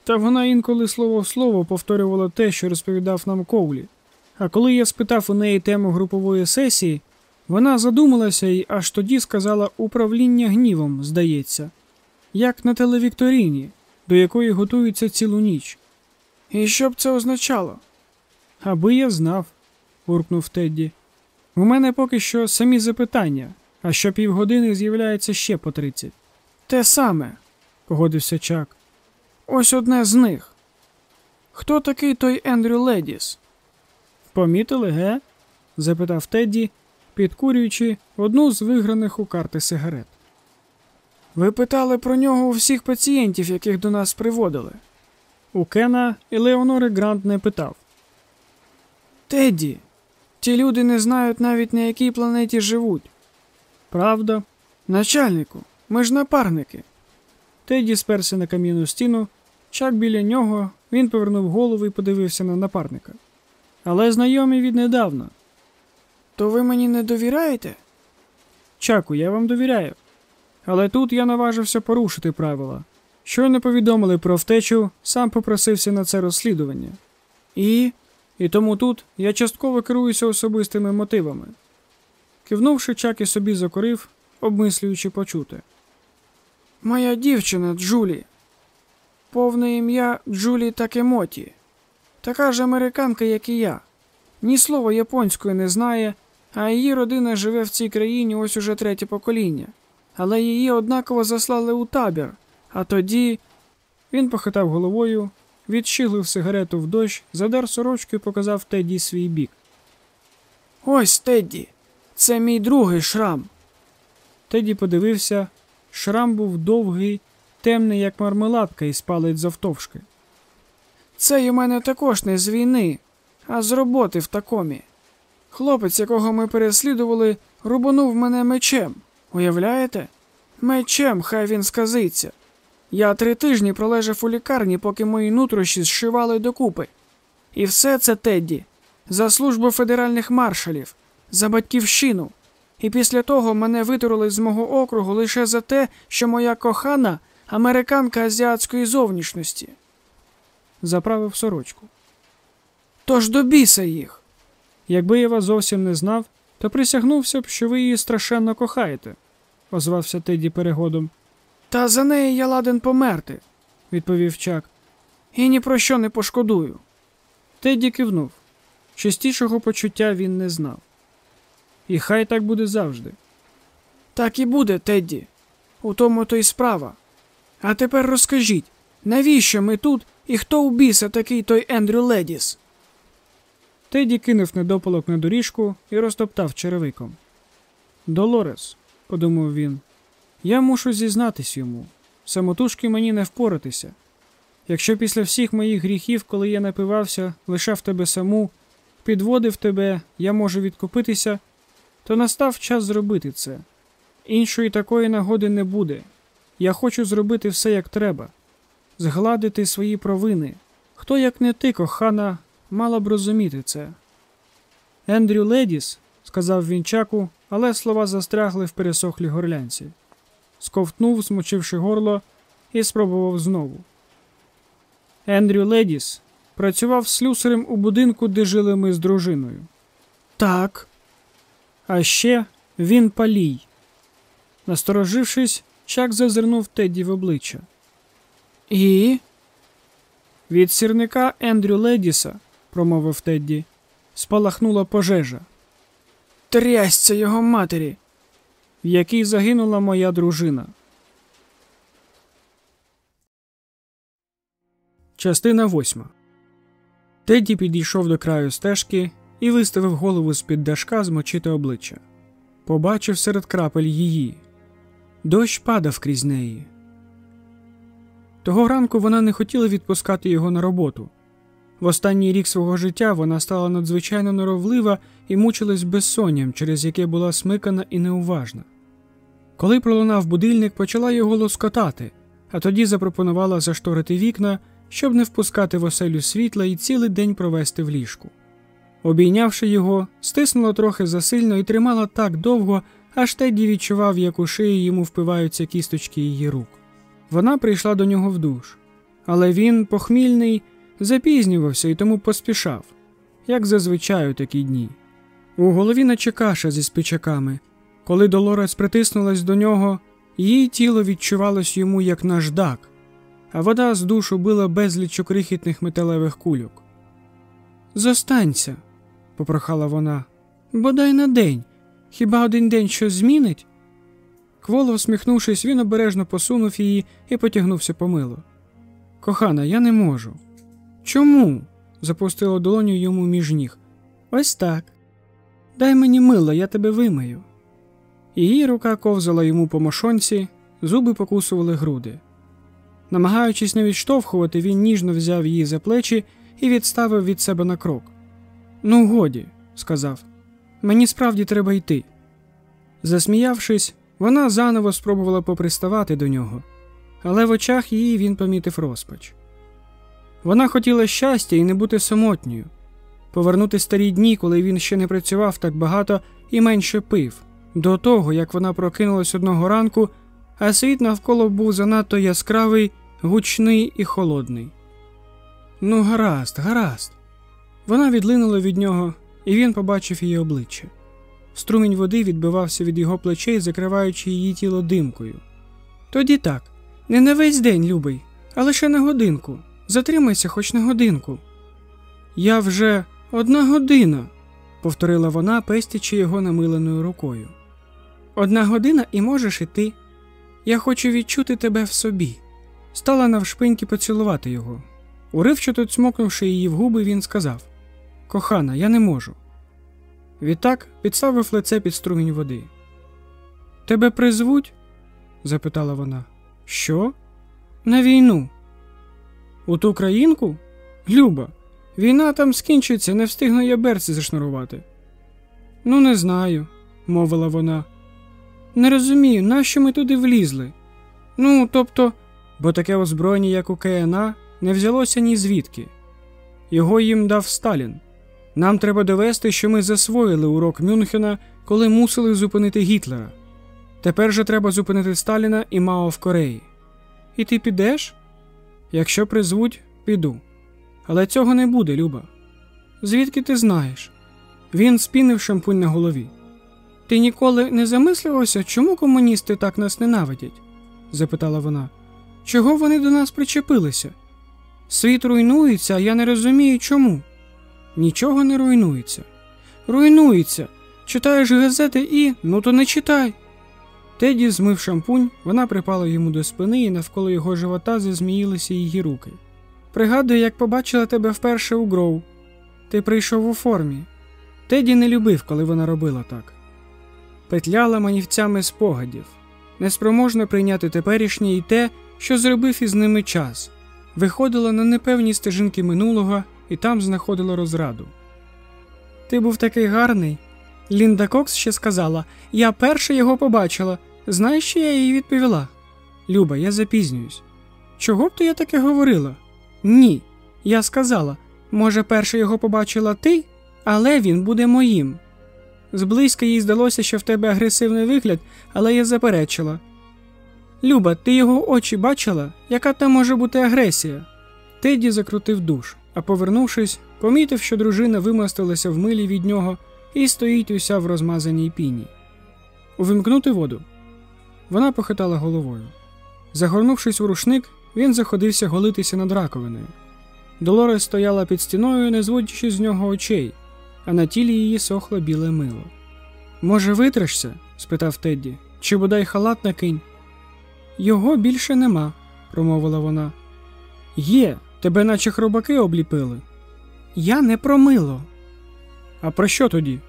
Та вона інколи слово в слово повторювала те, що розповідав нам Коулі. А коли я спитав у неї тему групової сесії, вона задумалася і аж тоді сказала управління гнівом, здається, як на телевікторіні, до якої готуються цілу ніч. І що б це означало? Аби я знав, буркнув Тедді. У мене поки що самі запитання, а що півгодини з'являється ще по тридцять. Те саме, погодився Чак. Ось одне з них. Хто такий той Ендрю Ледіс? Помітили, ге? запитав Тедді, підкурюючи одну з виграних у карти сигарет. Ви питали про нього у всіх пацієнтів, яких до нас приводили. У Кена і Леонори Грант не питав. Тедді, ті люди не знають навіть на якій планеті живуть. Правда, начальнику, ми ж напарники. Теді сперся на кам'яну стіну, чак біля нього Він повернув голову і подивився на напарника. Але знайомі віднедавна.
То ви мені не довіряєте?
Чаку, я вам довіряю. Але тут я наважився порушити правила. Щойно повідомили про втечу, сам попросився на це розслідування.
І.
І тому тут я частково керуюся особистими мотивами. Кивнувши, Чак і собі закорив, обмислюючи почуте.
Моя дівчина Джулі. Повне ім'я Джулі Такемоті. Така ж американка, як і я. Ні слова японської не знає, а її родина живе в цій країні ось уже третє покоління. Але її однаково заслали у табір. А тоді
Він похитав головою, відщиглив сигарету в дощ, задар сорочку і показав Теді свій бік.
ось Тедді. Це мій другий шрам.
Теді подивився, шрам був довгий, темний, як мармеладка, і спалить завтовшки.
Цей у мене також не з війни, а з роботи в такомі. Хлопець, якого ми переслідували, рубанув мене мечем. Уявляєте? Мечем, хай він сказиться. Я три тижні пролежав у лікарні, поки мої нутрощі зшивали докупи. І все це Тедді, за службу федеральних маршалів, за батьківщину. І після того мене витурили з мого округу лише за те, що моя кохана американка азіатської зовнішності.
Заправив сорочку.
Тож до біса їх.
Якби я вас зовсім не знав, то присягнувся б, що ви її страшенно кохаєте, озвався Теді перегодом,
Та за неї я ладен померти,
відповів Чак.
і ні про що не пошкодую.
Теді кивнув. Чистішого почуття він не знав. І хай так буде завжди.
Так і буде, Тедді. У тому то й справа. А тепер розкажіть, навіщо ми тут і хто у біса такий той Ендрю Ледіс?
Теді кинув недопалок на доріжку і розтоптав черевиком. Долорес, подумав він, я мушу зізнатись йому. Самотужки мені не впоратися. Якщо після всіх моїх гріхів, коли я напивався, лишав тебе саму, підводив тебе, я можу відкупитися, то настав час зробити це. Іншої такої нагоди не буде. Я хочу зробити все як треба, згладити свої провини. Хто, як не ти, кохана, мала б розуміти це. Ендрю Ледіс, сказав він Чаку, але слова застрягли в пересохлій горлянці. Сковтнув, змочивши горло, і спробував знову. Ендрю Ледіс працював слюсарем у будинку, де жили ми з дружиною.
Так.
А ще він палій. Насторожившись, Чак зазирнув Тедді в обличчя.
І.
Від сірника Ендрю Ледіса, промовив Тедді, спалахнула пожежа,
Трясця його матері.
В якій загинула моя дружина. Частина восьма. Тедді підійшов до краю стежки і виставив голову з-під дашка змочити обличчя. Побачив серед крапель її. Дощ падав крізь неї. Того ранку вона не хотіла відпускати його на роботу. В останній рік свого життя вона стала надзвичайно норовлива і мучилась безсонням, через яке була смикана і неуважна. Коли пролунав будильник, почала його лоскотати, а тоді запропонувала зашторити вікна, щоб не впускати в оселю світла і цілий день провести в ліжку. Обійнявши його, стиснула трохи засильно і тримала так довго, аж Тедді відчував, як у шиї йому впиваються кісточки її рук. Вона прийшла до нього в душ, але він, похмільний, запізнювався і тому поспішав, як зазвичай у такі дні. У голові наче каша зі спичаками. Коли Долорес притиснулась до нього, її тіло відчувалось йому як наждак, а вода з душу била безліч крихітних металевих кульок. Зостанься, попрохала вона, бодай на день. Хіба один день щось змінить? Кволо усміхнувшись, він обережно посунув її і потягнувся по милу. Кохана, я не можу. Чому? запустила долоню йому між ніг. Ось так. Дай мені мило, я тебе вимию. Її рука ковзала йому по мошонці, зуби покусували груди. Намагаючись не відштовхувати, він ніжно взяв її за плечі і відставив від себе на крок. Ну, годі, сказав, мені справді треба йти. Засміявшись, вона заново спробувала поприставати до нього, але в очах її він помітив розпач. Вона хотіла щастя і не бути самотньою, повернути старі дні, коли він ще не працював так багато і менше пив, до того, як вона прокинулась одного ранку, а світ навколо був занадто яскравий, гучний і холодний. Ну, гаразд, гаразд. Вона відлинула від нього, і він побачив її обличчя. Струмінь води відбивався від його плечей, закриваючи її тіло димкою. Тоді так, не на весь день, любий, а лише на годинку. Затримайся хоч на годинку. Я вже одна година, повторила вона, пестячи його намиленою рукою. Одна година і можеш іти. Я хочу відчути тебе в собі. Стала навшпиньки поцілувати його. Уривчато цмокнувши її в губи, він сказав Кохана, я не можу. Відтак підставив лице під струмінь води. Тебе призвуть? запитала вона. Що? На війну. У ту країнку? Люба, війна там скінчиться, не встигну я берці зашнурувати. Ну, не знаю, мовила вона. Не розумію, нащо ми туди влізли? Ну, тобто, бо таке озброєння, як у КНА, не взялося нізвідки. Його їм дав Сталін. Нам треба довести, що ми засвоїли урок Мюнхена, коли мусили зупинити Гітлера. Тепер же треба зупинити Сталіна і Мао в Кореї. І ти підеш? Якщо призвуть, піду. Але цього не буде, люба. Звідки ти знаєш? Він спінив шампунь на голові. Ти ніколи не замислювався, чому комуністи так нас ненавидять? запитала вона. Чого вони до нас причепилися? Світ руйнується, а я не розумію чому. Нічого не руйнується. Руйнується. Читаєш газети і ну то не читай. Теді змив шампунь, вона припала йому до спини і навколо його живота зазміїлися її руки. Пригадую, як побачила тебе вперше у Гроу. Ти прийшов у формі. Теді не любив, коли вона робила так. Петляла манівцями спогадів, неспроможна прийняти теперішнє і те, що зробив із ними час, виходила на непевні стежинки минулого і там знаходила розраду. Ти був такий гарний. Лінда Кокс ще сказала я перша його побачила. Знаєш, що я їй відповіла? Люба, я запізнююсь. Чого б то я таке говорила? Ні. Я сказала може, перше його побачила ти, але він буде моїм. Зблизька їй здалося, що в тебе агресивний вигляд, але я заперечила. Люба, ти його очі бачила? Яка там може бути агресія? Теді закрутив душ, а повернувшись, помітив, що дружина вимостилася в милі від нього і стоїть уся в розмазаній піні. Увімкнути воду. Вона похитала головою. Загорнувшись у рушник, він заходився голитися над раковиною. Долорес стояла під стіною, не зводячи з нього очей, а на тілі її сохло біле мило. Може, витришся? спитав Тедді, чи бодай халат накинь. Його більше нема, промовила вона. Є, тебе наче хробаки обліпили. Я не про мило. А про що тоді?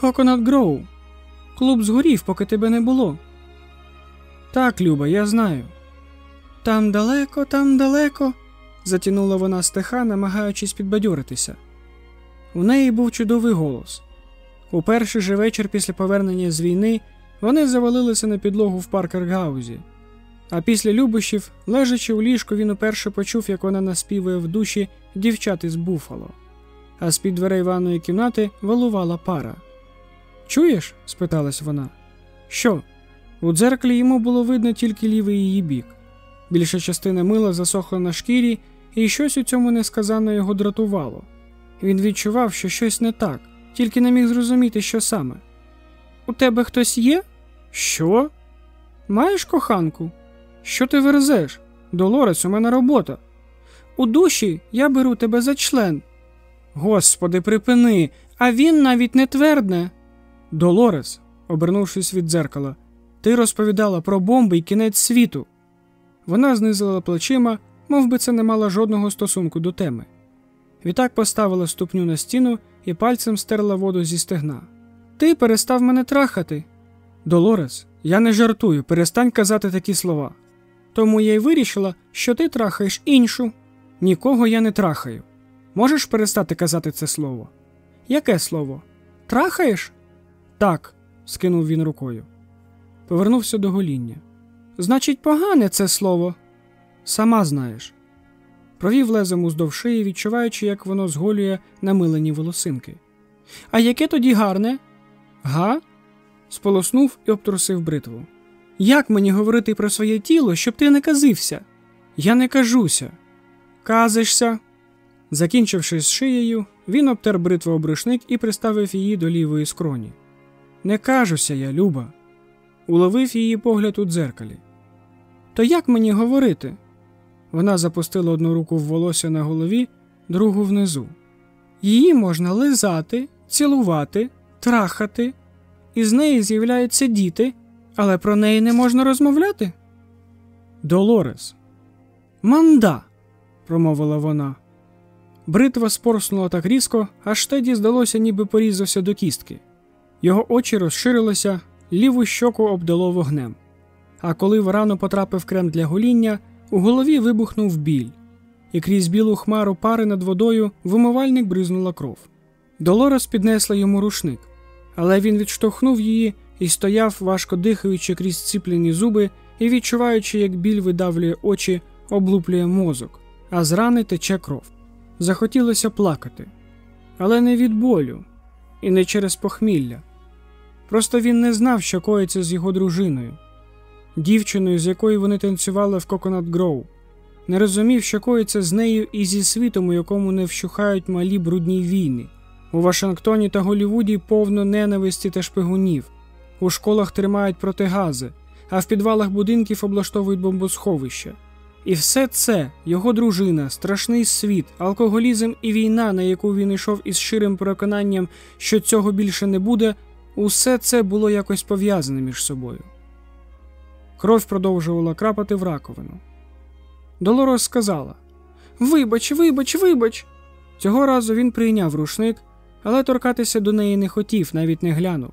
Coconut Гроу. Клуб згорів, поки тебе не було. Так, Люба, я знаю. Там далеко, там далеко, затянула вона стиха, намагаючись підбадьоритися. У неї був чудовий голос. У перший же вечір після повернення з війни вони завалилися на підлогу в Паркергаузі. А після любощів, лежачи у ліжку, він уперше почув, як вона наспівує в душі дівчат із Буфало. А з під дверей ванної кімнати валувала пара. Чуєш? спиталась вона. Що? У дзеркалі йому було видно тільки лівий її бік. Більша частина мила засохла на шкірі, і щось у цьому несказано його дратувало. Він відчував, що щось не так, тільки не міг зрозуміти, що саме. У тебе хтось є? Що? Маєш коханку? Що ти верзеш? Долорес, у мене робота. У душі я беру тебе за член. Господи, припини, а він навіть не твердне. Долорес, обернувшись від дзеркала, ти розповідала про бомби і кінець світу. Вона знизила плечима, мов би це не мала жодного стосунку до теми. Відтак поставила ступню на стіну і пальцем стерла воду зі стегна. Ти перестав мене трахати. Долорес, я не жартую, перестань казати такі слова. Тому я й вирішила, що ти трахаєш іншу. Нікого я не трахаю. Можеш перестати казати це слово? Яке слово? Трахаєш? Так, скинув він рукою. Повернувся до гоління. Значить, погане це слово. Сама знаєш. Провів лезом уздовж шиї, відчуваючи, як воно зголює намилені волосинки. А яке тоді гарне? Га? сполоснув і обтрусив бритву. Як мені говорити про своє тіло, щоб ти не казився? Я не кажуся. Казишся. Закінчивши з шиєю, він обтер бритву об рушник і приставив її до лівої скроні. Не кажуся я, Люба. Уловив її погляд у дзеркалі. То як мені говорити? Вона запустила одну руку в волосся на голові, другу внизу. Її можна лизати, цілувати, трахати, і з неї з'являються діти, але про неї не можна розмовляти. Долорес. Манда, промовила вона. Бритва спорснула так різко, аж Теді здалося, ніби порізався до кістки. Його очі розширилися, ліву щоку обдало вогнем. А коли в рану потрапив крем для гоління, у голові вибухнув біль, і крізь білу хмару пари над водою в умивальник бризнула кров. Долорес піднесла йому рушник, але він відштовхнув її і стояв, важко дихаючи крізь ціплені зуби і відчуваючи, як біль видавлює очі, облуплює мозок, а з рани тече кров. Захотілося плакати, але не від болю і не через похмілля. Просто він не знав, що коїться з його дружиною, дівчиною, з якою вони танцювали в Coconut Grove. не розумів, що коїться з нею і зі світом, у якому не вщухають малі брудні війни. У Вашингтоні та Голлівуді повно ненависті та шпигунів, у школах тримають протигази, а в підвалах будинків облаштовують бомбосховища. І все це, його дружина, страшний світ, алкоголізм і війна, на яку він йшов із ширим переконанням, що цього більше не буде, усе це було якось пов'язане між собою. Кров продовжувала крапати в раковину. Долорос сказала Вибач, вибач, вибач. Цього разу він прийняв рушник, але торкатися до неї не хотів, навіть не глянув.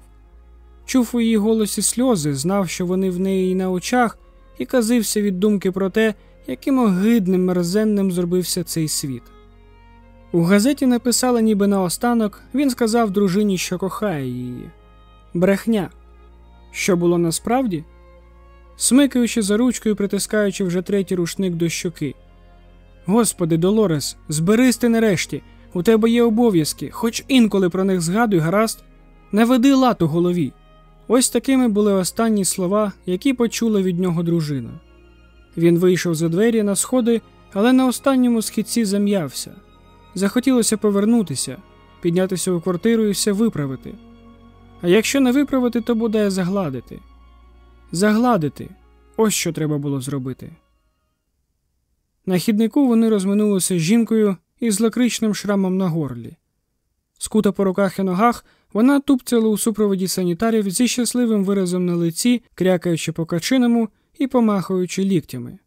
Чув у її голосі сльози, знав, що вони в неї на очах, і казився від думки про те, яким огидним мерзенним зробився цей світ. У газеті написали, ніби наостанок, він сказав дружині, що кохає її. Брехня. Що було насправді? Смикаючи за ручку і притискаючи вже третій рушник до щоки. Господи, Долорес, зберись ти нарешті, у тебе є обов'язки, хоч інколи про них згадуй, гаразд, не веди лад у голові. Ось такими були останні слова, які почула від нього дружина. Він вийшов за двері на сходи, але на останньому східці зам'явся. Захотілося повернутися, піднятися у квартиру і все виправити. А якщо не виправити, то буде загладити. Загладити ось що треба було зробити. На хіднику вони розминулися з жінкою із лакричним шрамом на горлі. Скута по руках і ногах, вона тупцяла у супроводі санітарів зі щасливим виразом на лиці, крякаючи по качиному і помахуючи ліктями.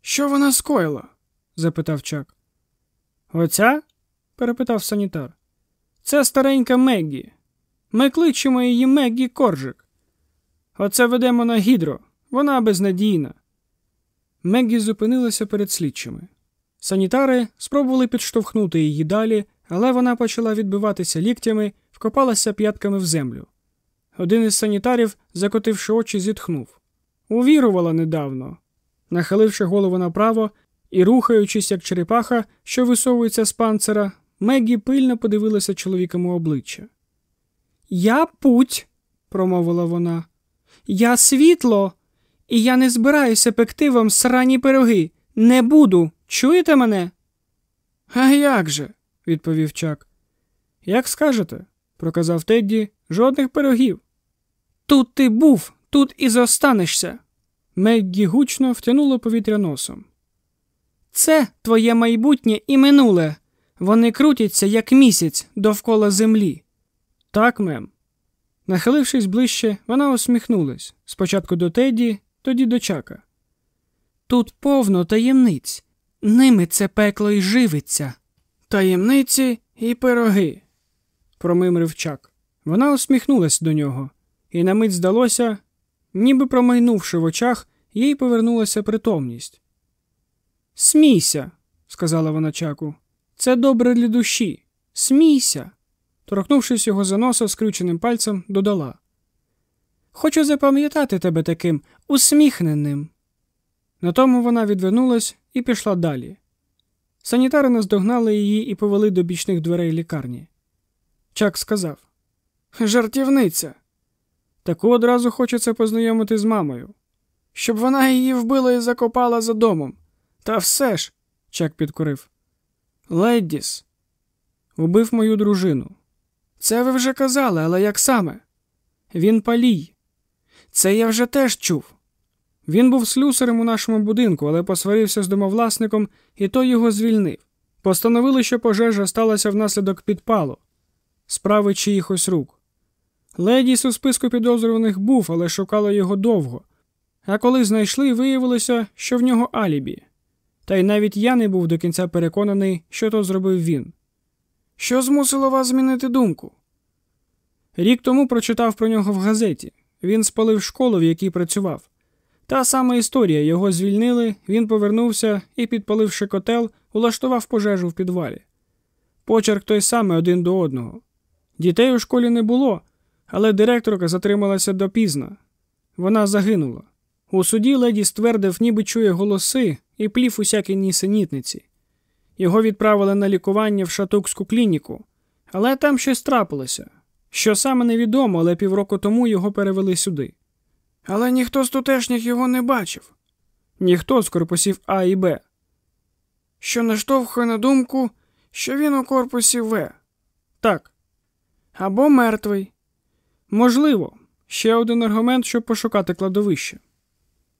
Що вона скоїла? запитав Чак. Оця? перепитав санітар. Це старенька Меггі. Ми кличемо її Меггі Коржик. Оце ведемо на гідро, вона безнадійна. Меггі зупинилася перед слідчими. Санітари спробували підштовхнути її далі, але вона почала відбиватися ліктями, вкопалася п'ятками в землю. Один із санітарів, закотивши очі, зітхнув. Увірувала недавно. Нахиливши голову направо і рухаючись, як черепаха, що висовується з панцира, Меггі пильно подивилася чоловікому обличчя. Я путь, промовила вона. Я світло, і я не збираюся пекти вам срані пироги. Не буду. Чуєте мене? А як же? відповів Чак. Як скажете, проказав Тедді, жодних пирогів. Тут ти був, тут і зостанешся. Меггі гучно втянула повітря носом. Це твоє майбутнє і минуле. Вони крутяться, як місяць, довкола землі. Так, мем. Нахилившись ближче, вона усміхнулась спочатку до Теді, тоді до Чака. Тут повно таємниць. Ними це пекло й живиться. Таємниці і пироги, промимрив Чак. Вона усміхнулась до нього, і на мить здалося, ніби промайнувши в очах, їй повернулася притомність. Смійся, сказала вона Чаку. Це добре для душі. Смійся. Торкнувшись його за носа скрюченим пальцем, додала. Хочу запам'ятати тебе таким усміхненим. На тому вона відвернулась і пішла далі. Санітари наздогнали її і повели до бічних дверей лікарні. Чак сказав
Жартівниця.
Таку одразу хочеться познайомити з мамою.
Щоб вона її вбила і закопала за домом. Та все ж,
Чак підкорив. Леддіс, убив мою дружину.
Це ви вже казали, але як саме?
Він палій.
Це я вже теж чув.
Він був слюсарем у нашому будинку, але посварився з домовласником, і той його звільнив. Постановили, що пожежа сталася внаслідок підпалу, справи чиїхось рук. Ледіс у списку підозрюваних був, але шукали його довго. А коли знайшли, виявилося, що в нього алібі. Та й навіть я не був до кінця переконаний, що то зробив він.
Що змусило вас змінити думку?
Рік тому прочитав про нього в газеті. Він спалив школу, в якій працював. Та сама історія його звільнили, він повернувся і, підпаливши котел, улаштував пожежу в підвалі. Почерк той самий один до одного. Дітей у школі не було, але директорка затрималася допізно. Вона загинула. У суді леді ствердив, ніби чує голоси і плів усякі нісенітниці. Його відправили на лікування в шатукську клініку, але там щось трапилося. Що саме невідомо, але півроку тому його перевели сюди.
Але ніхто з тутешніх його не бачив.
Ніхто з корпусів А і Б.
Що наштовхує на думку, що він у корпусі В.
Так.
Або мертвий.
Можливо, ще один аргумент, щоб пошукати кладовище.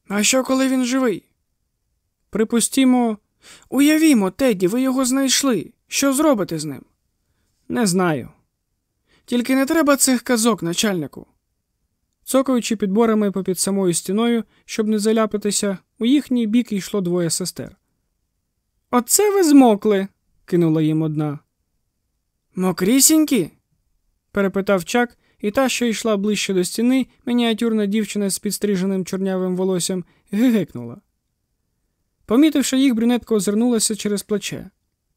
А що, коли він живий?
Припустімо,
уявімо, Тедді, ви його знайшли. Що зробите з ним?
Не знаю.
Тільки не треба цих казок, начальнику.
Цокаючи підборами попід самою стіною, щоб не заляпатися, у їхній бік йшло двоє сестер. Оце ви змокли, кинула їм одна.
Мокрісінькі?
перепитав чак, і та, що йшла ближче до стіни, мініатюрна дівчина з підстриженим чорнявим волоссям, гигикнула. Помітивши їх, брюнетка озирнулася через плече.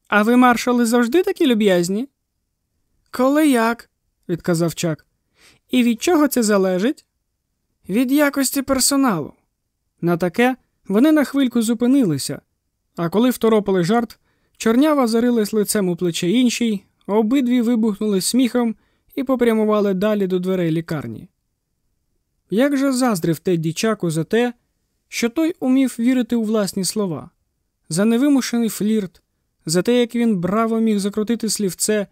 А ви, маршали, завжди такі люб'язні?
Коли як?
відказав чак. І від чого це залежить?
Від якості персоналу.
На таке вони на хвильку зупинилися, а коли второпали жарт, чорнява зарилась лицем у плече іншій, обидві вибухнули сміхом і попрямували далі до дверей лікарні. Як же заздрив Тедді Чаку за те, що той умів вірити у власні слова, за невимушений флірт, за те, як він браво міг закрутити слівце,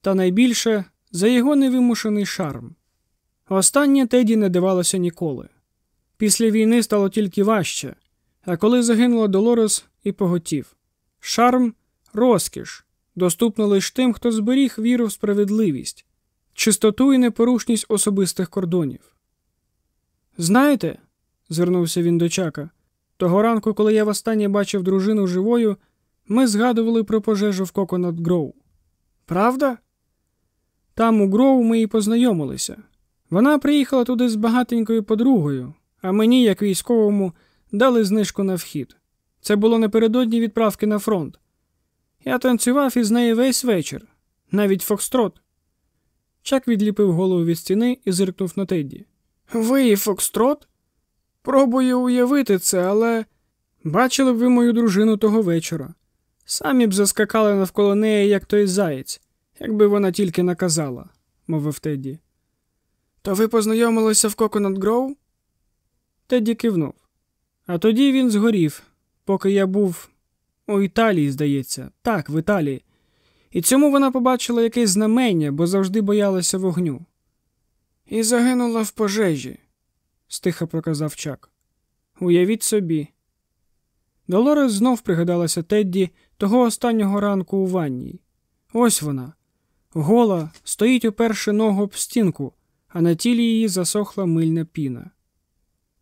та найбільше за його невимушений шарм. Останнє Теді не давалося ніколи. Після війни стало тільки важче, а коли загинула Долорес і поготів. Шарм розкіш, доступно лише тим, хто зберіг віру в справедливість, чистоту і непорушність особистих кордонів. Знаєте, звернувся він до чака, того ранку, коли я востаннє бачив дружину живою, ми згадували про пожежу в Коконат Гроу.
Правда?
Там у Гроу ми і познайомилися. Вона приїхала туди з багатенькою подругою, а мені, як військовому, дали знижку на вхід. Це було напередодні відправки на фронт. Я танцював із нею весь вечір, навіть Фокстрот. Чак відліпив голову від стіни і зиркнув на Тедді.
Ви Фокстрот? Пробую уявити це, але
бачили б ви мою дружину того вечора. Самі б заскакали навколо неї, як той заєць, якби вона тільки наказала, мовив Тедді.
То ви познайомилися в Коконат Гроу?
Тедді кивнув. А тоді він згорів, поки я був у Італії, здається, так, в Італії. І цьому вона побачила якесь знамення, бо завжди боялася вогню.
І загинула в пожежі,
стиха проказав Чак. Уявіть собі. Долорес знов пригадалася Тедді того останнього ранку у ванній. Ось вона. Гола, стоїть уперше ногу об стінку, а на тілі її засохла мильна піна.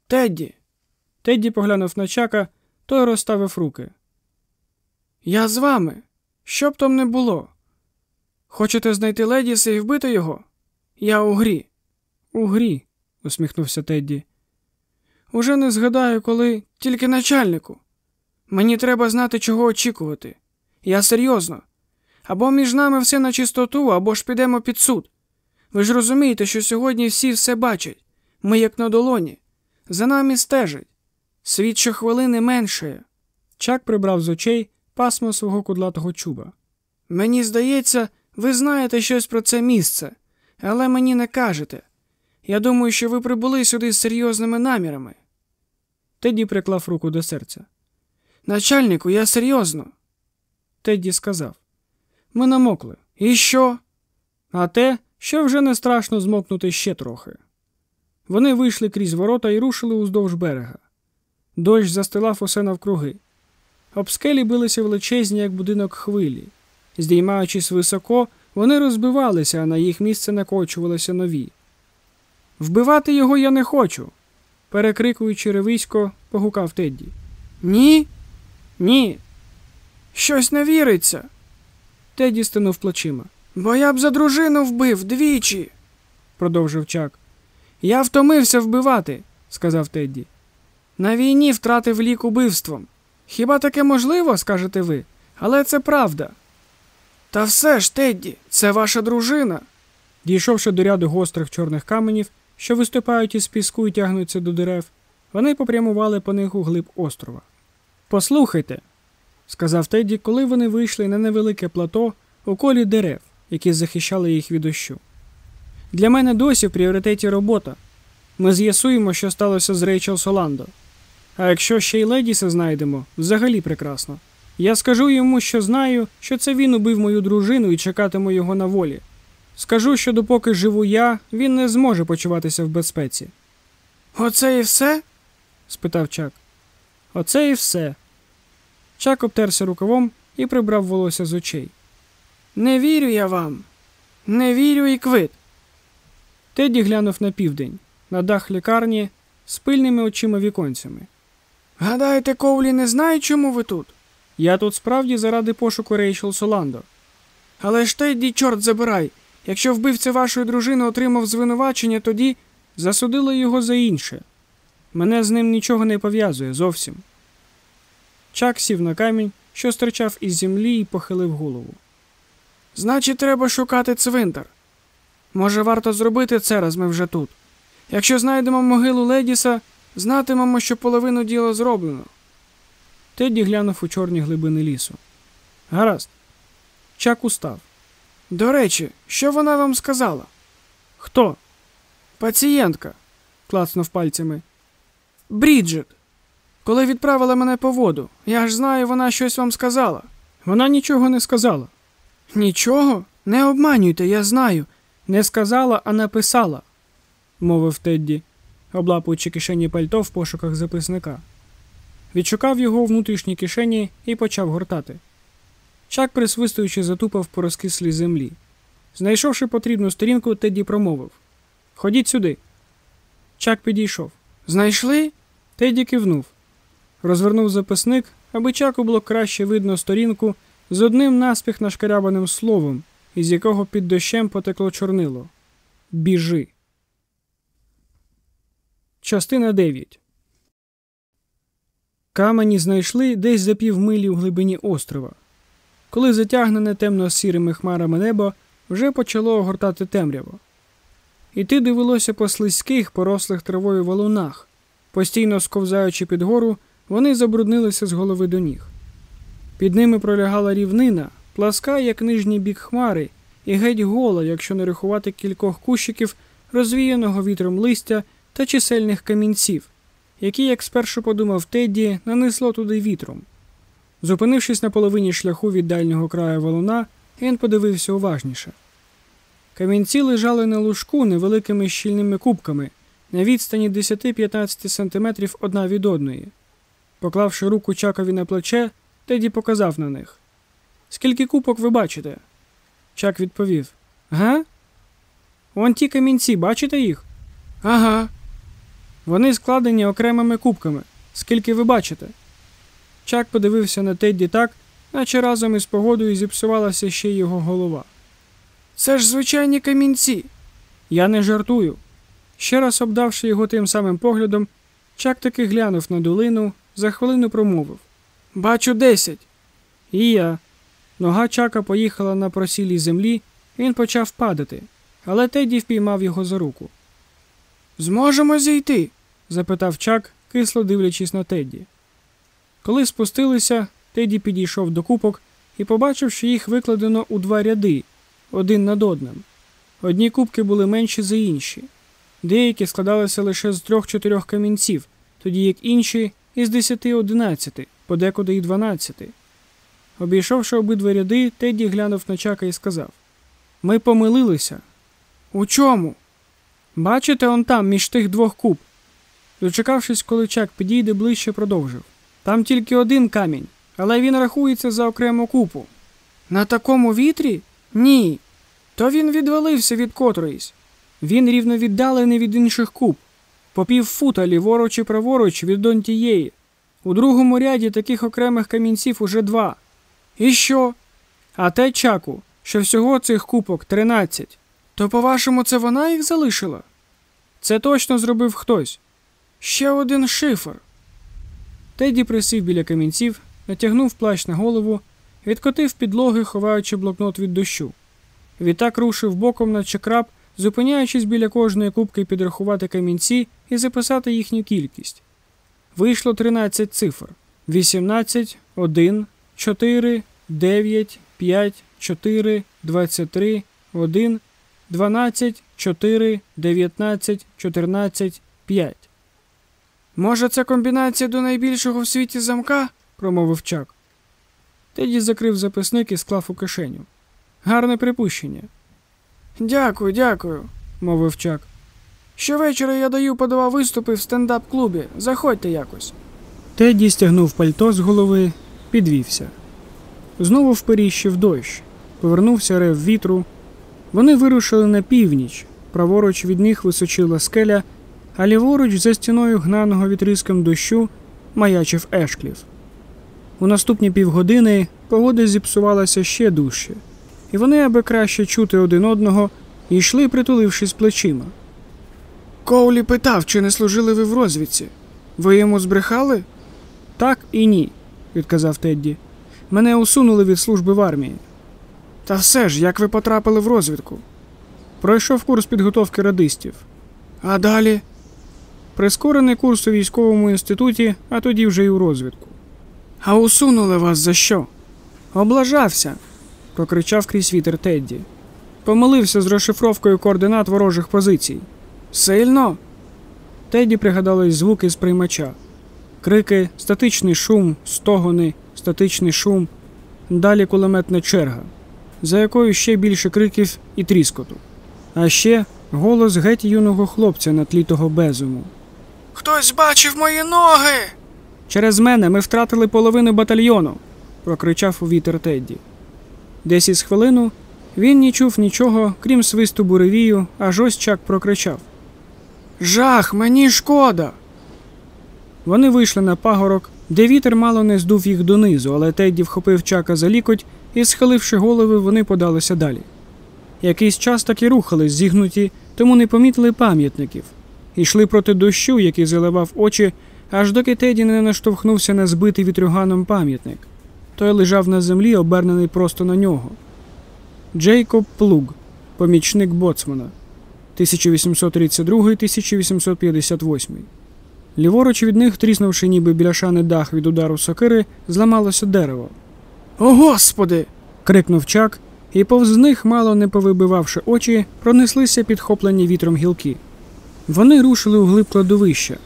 Тедді.
Тедді поглянув на чака, той розставив руки.
Я з вами. Що б там не було. Хочете знайти Ледіса і вбити його? Я у грі.
У грі, усміхнувся Тедді.
Уже не згадаю, коли тільки начальнику. Мені треба знати, чого очікувати. Я серйозно. Або між нами все на чистоту, або ж підемо під суд. Ви ж розумієте, що сьогодні всі все бачать. Ми як на долоні. За нами стежать. Світ щохвилини меншає.
Чак прибрав з очей пасмо свого кудлатого чуба.
Мені здається, ви знаєте щось про це місце, але мені не кажете. Я думаю, що ви прибули сюди з серйозними намірами.
Теді приклав руку до серця.
Начальнику, я серйозно.
Тедді сказав.
Ми намокли. І що?
А те, що вже не страшно змокнути ще трохи. Вони вийшли крізь ворота і рушили уздовж берега. Дощ застилав усе навкруги. Об скелі билися величезні, як будинок хвилі. Здіймаючись високо, вони розбивалися, а на їх місце накочувалися нові. Вбивати його я не хочу. перекрикуючи ревисько, погукав Тедді.
Ні?
Ні.
Щось не віриться.
Тедді стинув плечима.
Бо я б за дружину вбив двічі,
продовжив Чак. Я втомився вбивати, сказав Тедді.
На війні втратив лік убивством. Хіба таке можливо, скажете ви? Але це правда. Та все ж, Тедді, це ваша дружина.
Дійшовши до ряду гострих чорних каменів, що виступають із піску і тягнуться до дерев, вони попрямували по них у глиб острова. Послухайте, сказав Тедді, коли вони вийшли на невелике плато у колі дерев, які захищали їх від дощу. Для мене досі в пріоритеті робота. Ми з'ясуємо, що сталося з Рейчел Соландо. А якщо ще й Ледіса знайдемо, взагалі прекрасно. Я скажу йому, що знаю, що це він убив мою дружину і чекатиму його на волі. Скажу, що допоки живу я, він не зможе почуватися в безпеці.
Оце і все?
спитав Чак. Оце і все. Чак обтерся рукавом і прибрав волосся з очей.
Не вірю я вам. Не вірю і квит.
Теді глянув на південь, на дах лікарні з пильними очима віконцями.
Гадаєте, Коулі не знає, чому ви тут?
Я тут справді заради пошуку Рейчел Соландо.
Але ж Тедді, чорт забирай. Якщо вбивця вашої дружини отримав звинувачення, тоді
засудили його за інше. Мене з ним нічого не пов'язує зовсім. Чак сів на камінь, що стирчав із землі, і похилив голову.
Значить, треба шукати цвинтар. Може, варто зробити це, раз ми вже тут. Якщо знайдемо могилу Ледіса, знатимемо, що половину діла зроблено.
Тедді глянув у чорні глибини лісу. Гаразд. Чак устав.
До речі, що вона вам сказала?
Хто?
Пацієнтка,
клацнув пальцями.
Бріджит. Коли відправила мене по воду, я ж знаю, вона щось вам сказала.
Вона нічого не сказала.
Нічого? Не обманюйте, я знаю.
Не сказала, а написала, мовив Тедді, облапуючи кишені пальто в пошуках записника. Відшукав його у внутрішній кишені і почав гортати. Чак, присвистуючи, затупав по розкислій землі. Знайшовши потрібну сторінку, Тедді промовив Ходіть сюди. Чак підійшов.
Знайшли?
Тедді кивнув. Розвернув записник, аби чаку було краще видно сторінку з одним наспіх нашкарябаним словом, із якого під дощем потекло чорнило. Біжи. Частина 9 Камені знайшли десь за півмилі у глибині острова. Коли затягнене темно сірими хмарами небо вже почало огортати темряво. Іти довелося по слизьких, порослих травою валунах. Постійно сковзаючи під гору, вони забруднилися з голови до ніг. Під ними пролягала рівнина, пласка, як нижній бік хмари, і геть гола, якщо не рахувати кількох кущиків, розвіяного вітром листя та чисельних камінців, які, як спершу подумав Тедді, нанесло туди вітром. Зупинившись на половині шляху від дальнього краю валуна, він подивився уважніше. Камінці лежали на лужку невеликими щільними кубками на відстані 10-15 сантиметрів одна від одної. Поклавши руку Чакові на плече, Теді показав на них. Скільки кубок ви бачите? Чак відповів Га? Вон ті камінці, бачите їх?
Ага.
Вони складені окремими кубками. Скільки ви бачите? Чак подивився на Тедді так, наче разом із погодою зіпсувалася ще його голова.
Це ж звичайні камінці.
Я не жартую. Ще раз обдавши його тим самим поглядом, Чак таки глянув на долину, за хвилину промовив
Бачу десять.
І я. Нога Чака поїхала на просілій землі, він почав падати, але Теді впіймав його за руку.
Зможемо зійти?
запитав Чак, кисло дивлячись на Тедді. Коли спустилися, Теді підійшов до купок і побачив, що їх викладено у два ряди, один над одним. Одні кубки були менші за інші, деякі складалися лише з трьох-чотирьох камінців, тоді як інші із десяти одинадцяти, подекуди й дванадцяти. Обійшовши обидва ряди, Тедді глянув на чака і сказав Ми помилилися. У чому? Бачите, он там, між тих двох куб. Дочекавшись, коли чак підійде ближче, продовжив. Там тільки один камінь, але він рахується за окрему купу. На такому вітрі? Ні. То він відвалився від котроїсь. Він рівно віддалений від інших куб, по пів фута ліворуч і праворуч від дон тієї. У другому ряді таких окремих камінців уже два. І що? А те чаку, що всього цих купок тринадцять. То, по-вашому, це вона їх залишила? Це точно зробив хтось. Ще один шифр. Теді присів біля камінців, натягнув плащ на голову, відкотив підлоги, ховаючи блокнот від дощу. Відтак рушив боком на чакраб, зупиняючись біля кожної кубки підрахувати камінці і записати їхню кількість. Вийшло 13 цифр: 18, 1, 4, 9, 5, 4, 23, 1, 12, 4, 19, 14, 5. Може, це комбінація до найбільшого в світі замка? промовив Чак. Теді закрив записник і склав у кишеню. Гарне припущення. Дякую, дякую, мовив Чак. Щовечора я даю по два виступи в стендап-клубі. Заходьте якось. Теді стягнув пальто з голови, підвівся. Знову вперіщив дощ, повернувся рев вітру. Вони вирушили на північ, праворуч від них височила скеля, а ліворуч за стіною гнаного вітриском дощу маячив Ешкліф. У наступні півгодини погода зіпсувалася ще дужче, і вони, аби краще чути один одного, йшли, притулившись плечима. Коулі питав, чи не служили ви в розвідці. Ви йому збрехали? Так і ні, відказав Тедді. Мене усунули від служби в армії. Та все ж, як ви потрапили в розвідку? Пройшов курс підготовки радистів. А далі? Прискорений курс у військовому інституті, а тоді вже й у розвідку. А усунули вас за що? Облажався, прокричав крізь вітер Тедді. Помилився з розшифровкою координат ворожих позицій. Сильно? Теді пригадались звуки з приймача. Крики, статичний шум, стогони, статичний шум, далі кулеметна черга, за якою ще більше криків і тріскоту. А ще голос геть юного хлопця на тлі того безуму. Хтось бачив мої ноги. Через мене ми втратили половину батальйону, прокричав у вітер Тедді. Десь із хвилину він не чув нічого, крім свисту буревію, аж ось чак прокричав. Жах, мені шкода. Вони вийшли на пагорок, де вітер мало не здув їх донизу, але Тедді вхопив чака за лікоть і, схиливши голови, вони подалися далі. Якийсь час так і рухались, зігнуті, тому не помітили пам'ятників. Йшли проти дощу, який заливав очі, аж доки Теді не наштовхнувся на збитий вітрюганом пам'ятник. Той лежав на землі, обернений просто на нього. Джейкоб Плуг, помічник боцмана. 1832-1858. Ліворуч від них, тріснувши ніби бляшаний дах від удару сокири, зламалося дерево. О, господи! крикнув чак, і повз них, мало не повибивавши очі, пронеслися підхоплені вітром гілки. Вони рушили у глиб кладовища,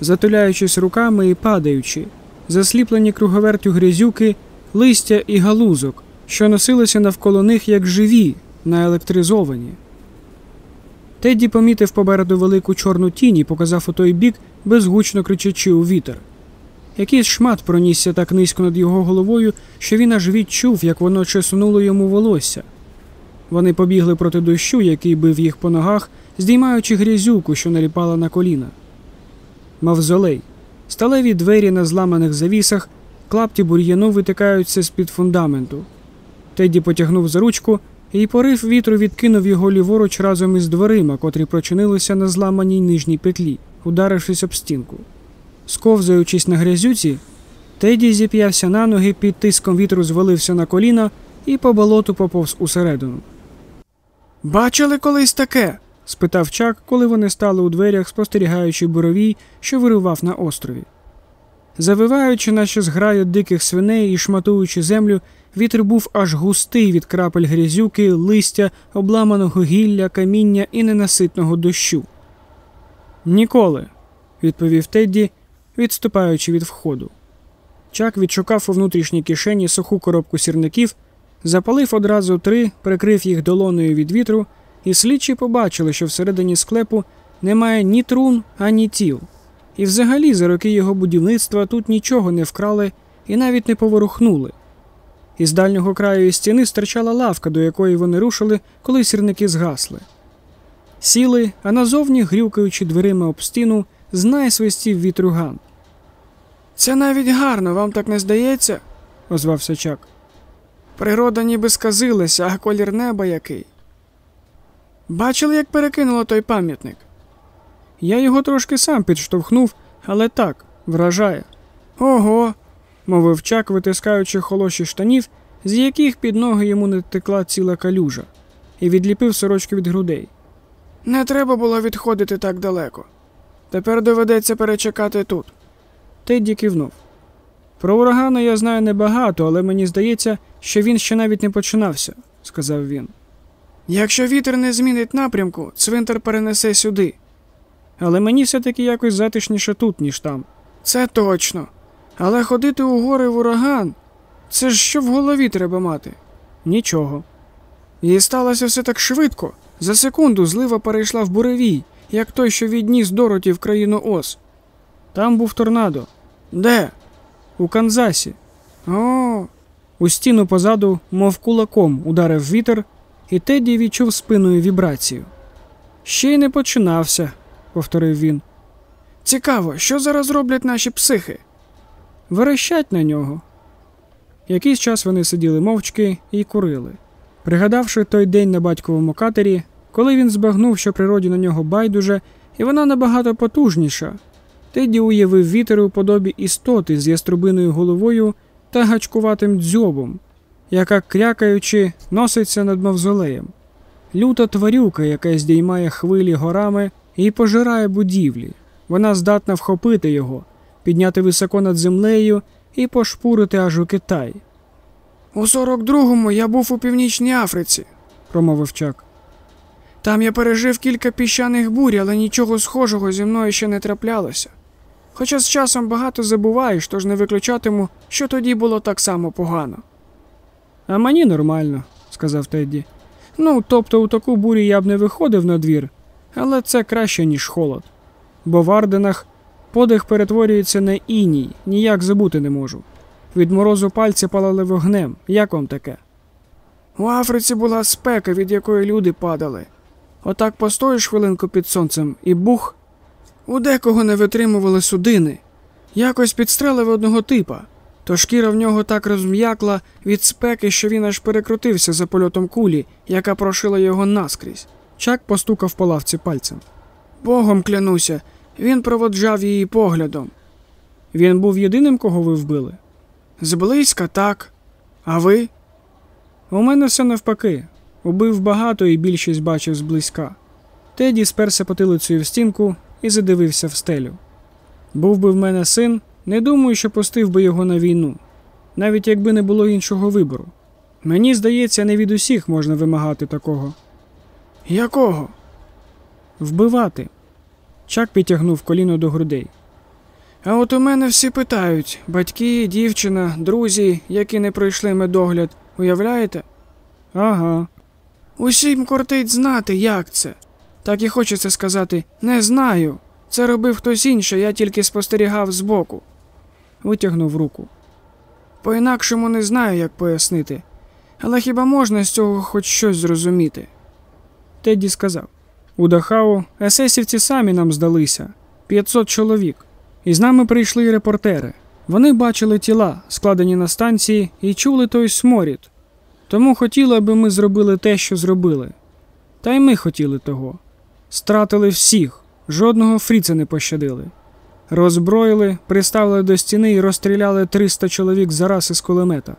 затуляючись руками і падаючи, засліплені круговертю грязюки, листя і галузок, що носилися навколо них як живі, наелектризовані. Тедді помітив попереду велику чорну тінь і показав у той бік, безгучно кричачи у вітер. Якийсь шмат пронісся так низько над його головою, що він аж відчув, як воно чесунуло йому волосся. Вони побігли проти дощу, який бив їх по ногах, здіймаючи грязюку, що наліпала на коліна. Мавзолей. Сталеві двері на зламаних завісах, клапті бур'яну витикаються з під фундаменту. Тедді потягнув за ручку, і порив вітру відкинув його ліворуч разом із дверима, котрі прочинилися на зламаній нижній петлі, ударившись об стінку. Сковзаючись на грязюці, Теді зіп'явся на ноги, під тиском вітру звалився на коліна і по болоту поповз усередину. Бачили колись таке? Спитав Чак, коли вони стали у дверях, спостерігаючи буровій, що вирував на острові. Завиваючи, наче зграю диких свиней і шматуючи землю, вітер був аж густий від крапель грязюки, листя, обламаного гілля, каміння і ненаситного дощу. Ніколи, відповів Тедді, відступаючи від входу. Чак відшукав у внутрішній кишені суху коробку сірників, запалив одразу три, прикрив їх долоною від вітру, і слідчі побачили, що всередині склепу немає ні трун, ані тіл. І взагалі за роки його будівництва тут нічого не вкрали і навіть не поворухнули. Із дальнього краю стіни стирчала лавка, до якої вони рушили, коли сірники згасли. Сіли, а назовні, грюкаючи дверима об стіну, знай свистів вітруган.
Це навіть гарно, вам так не здається?
озвався Чак.
Природа ніби сказилася, а колір неба який. Бачили, як перекинуло той пам'ятник?
Я його трошки сам підштовхнув, але так, вражає.
Ого,
мовив Чак, витискаючи холоші штанів, з яких під ноги йому не текла ціла калюжа, і відліпив сорочки від грудей.
не треба було відходити так далеко. Тепер доведеться перечекати тут.
Тедді кивнув. Про урагана я знаю небагато, але мені здається, що він ще навіть не починався, сказав він.
Якщо вітер не змінить напрямку, цвинтар перенесе сюди.
Але мені все-таки якось затишніше тут, ніж там.
Це точно. Але ходити у гори в ураган це ж що в голові треба мати.
Нічого.
І сталося все так швидко. За секунду злива перейшла в буревій, як той, що відніс Дороті в країну Ос.
Там був торнадо.
Де?
У Канзасі.
О,
У стіну позаду, мов кулаком, ударив вітер, і Тедді відчув спиною вібрацію. Ще й не починався, повторив він.
цікаво, що зараз роблять наші психи?
Верещать на нього. Якийсь час вони сиділи мовчки і курили. Пригадавши той день на батьковому катері, коли він збагнув, що природі на нього байдуже, і вона набагато потужніша, Теді уявив вітер у подобі істоти з яструбиною головою та гачкуватим дзьобом, яка, крякаючи, носиться над мавзолеєм. Люта тварюка, яка здіймає хвилі горами і пожирає будівлі. Вона здатна вхопити його, підняти високо над землею і пошпурити аж у Китай,
У 42-му я був у Північній Африці.
промовив Чак.
Там я пережив кілька піщаних бурь, але нічого схожого зі мною ще не траплялося. Хоча з часом багато забуваєш, тож не виключатиму, що тоді було так само погано.
А мені нормально, сказав Тедді. Ну, тобто у таку бурю я б не виходив на двір, але це краще, ніж холод. Бо в Арденах подих перетворюється на іній, ніяк забути не можу. Від морозу пальці палали вогнем. Як вам таке?
У Африці була спека, від якої люди падали. Отак постоїш хвилинку під сонцем і бух. У декого не витримували судини. Якось підстрелив одного типа, то шкіра в нього так розм'якла від спеки, що він аж перекрутився за польотом кулі, яка прошила його наскрізь.
Чак постукав по лавці пальцем.
Богом клянуся, він проводжав її поглядом.
Він був єдиним, кого ви вбили.
Зблизька так. А ви?
У мене все навпаки. Убив багато і більшість бачив зблизька. Теді сперся потилицею в стінку і задивився в стелю. Був би в мене син, не думаю, що пустив би його на війну, навіть якби не було іншого вибору. Мені здається, не від усіх можна вимагати такого.
Якого?
Вбивати. Чак підтягнув коліно до грудей.
А от у мене всі питають батьки, дівчина, друзі, які не пройшли медогляд, уявляєте?
Ага,
Усім кортить знати, як це. Так і хочеться сказати не знаю. Це робив хтось інший, я тільки спостерігав збоку.
Витягнув руку.
По-інакшому не знаю, як пояснити. Але хіба можна з цього хоч щось зрозуміти?
Тедді сказав. У Дахау есесівці самі нам здалися 500 чоловік. І з нами прийшли репортери. Вони бачили тіла, складені на станції, і чули той сморід. Тому хотіли, аби ми зробили те, що зробили. Та й ми хотіли того. Стратили всіх, жодного фріца не пощадили. Роззброїли, приставили до стіни і розстріляли 300 чоловік зараз із кулемета,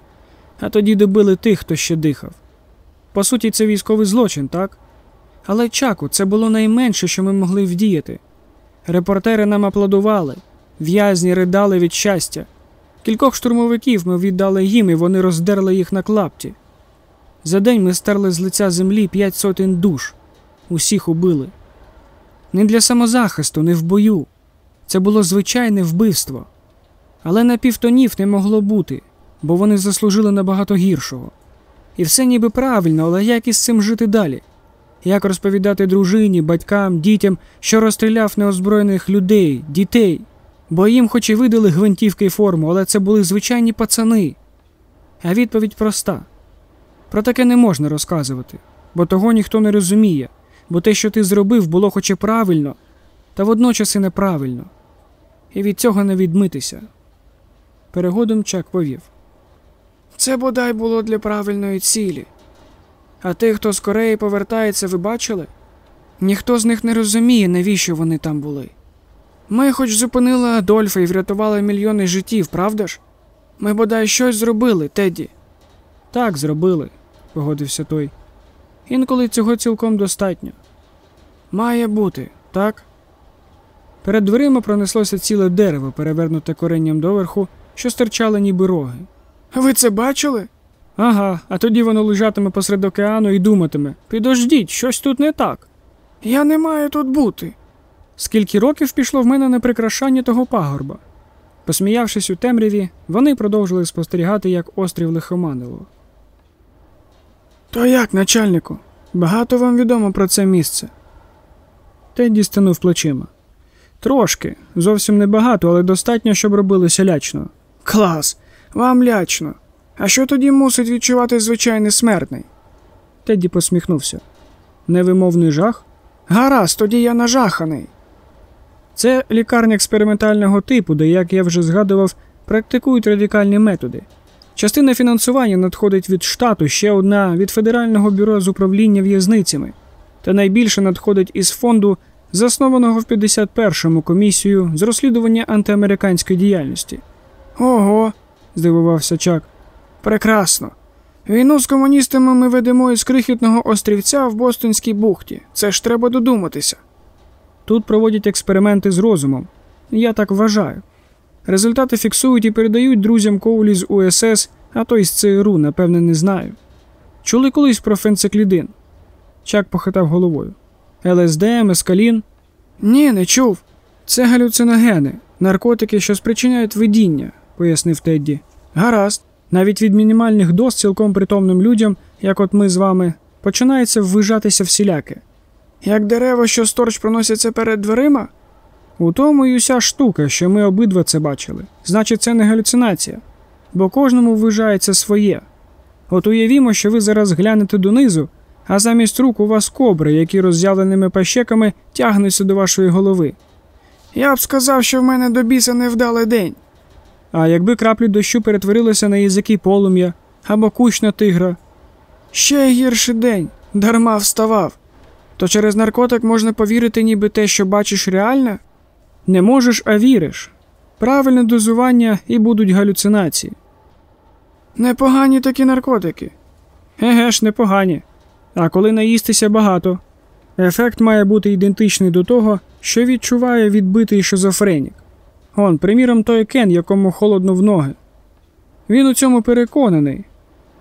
а тоді добили тих, хто ще дихав. По суті, це військовий злочин, так? Але чаку, це було найменше, що ми могли вдіяти. Репортери нам аплодували. В'язні ридали від щастя. Кількох штурмовиків ми віддали їм, і вони роздерли їх на клапті. За день ми стерли з лиця землі п'ять сотень душ. Усіх убили. Не для самозахисту, не в бою. Це було звичайне вбивство. Але напівтонів не могло бути, бо вони заслужили набагато гіршого. І все ніби правильно, але як із цим жити далі? Як розповідати дружині, батькам, дітям, що розстріляв неозброєних людей, дітей? Бо їм хоч і видали гвинтівки й форму, але це були звичайні пацани. А відповідь проста: про таке не можна розказувати, бо того ніхто не розуміє, бо те, що ти зробив, було хоч і правильно, та водночас і неправильно. І від цього не відмитися. Перегодом Чак повів.
Це бодай було для правильної цілі. А тих, хто з Кореї повертається, ви бачили? Ніхто з них не розуміє, навіщо вони там були. Ми хоч зупинили Адольфа і врятували мільйони життів, правда ж? Ми бодай щось зробили, Теді.
Так, зробили, погодився той. Інколи цього цілком достатньо.
Має бути, так?
Перед дверима пронеслося ціле дерево, перевернуте коренням доверху, що стирчало ніби роги.
Ви це бачили?
Ага, а тоді воно лежатиме посеред океану і думатиме підождіть, щось тут не так.
Я не маю тут бути.
Скільки років пішло в мене на прикрашання того пагорба? Посміявшись у темряві, вони продовжили спостерігати, як острів лихоманило.
То як, начальнику? Багато вам відомо про це місце.
Тедді стенув плечима. Трошки, зовсім небагато, але достатньо, щоб робилося лячно.
Клас, вам лячно. А що тоді мусить відчувати звичайний смертний?
Тедді посміхнувся. Невимовний жах?
Гаразд, тоді я нажаханий.
Це лікарня експериментального типу, де, як я вже згадував, практикують радикальні методи. Частина фінансування надходить від штату, ще одна від Федерального бюро з управління в'язницями, та найбільше надходить із фонду, заснованого в 51-му комісію з розслідування антиамериканської діяльності.
Ого,
здивувався Чак.
прекрасно. Війну з комуністами ми ведемо із крихітного острівця в Бостонській бухті. Це ж треба додуматися.
Тут проводять експерименти з розумом. Я так вважаю. Результати фіксують і передають друзям Коулі з УСС, а то й з ЦРУ, напевне, не знаю. Чули колись про фенциклідин? Чак похитав головою. ЛСД, мескалін?
Ні, не чув.
Це галюциногени, наркотики, що спричиняють видіння, пояснив Тедді.
Гаразд.
Навіть від мінімальних доз цілком притомним людям, як от ми з вами, починається ввижатися всіляке.
Як дерева, що сторч проносяться перед дверима?
У тому й уся штука, що ми обидва це бачили. Значить, це не галюцинація, бо кожному ввижається своє. От уявімо, що ви зараз глянете донизу, а замість рук у вас кобри, які роззявленими пащеками тягнуться до вашої голови.
Я б сказав, що в мене до біса невдалий день.
А якби краплі дощу перетворилися на язики полум'я або кущ на тигра,
Ще гірший день, дарма вставав. То через наркотик можна повірити, ніби те, що бачиш реальне?
не можеш, а віриш. Правильне дозування і будуть галюцинації.
Непогані такі наркотики.
Еге ж, непогані. А коли наїстися багато, ефект має бути ідентичний до того, що відчуває відбитий шизофренік. Он, приміром, той Кен, якому холодно в ноги. Він у цьому переконаний.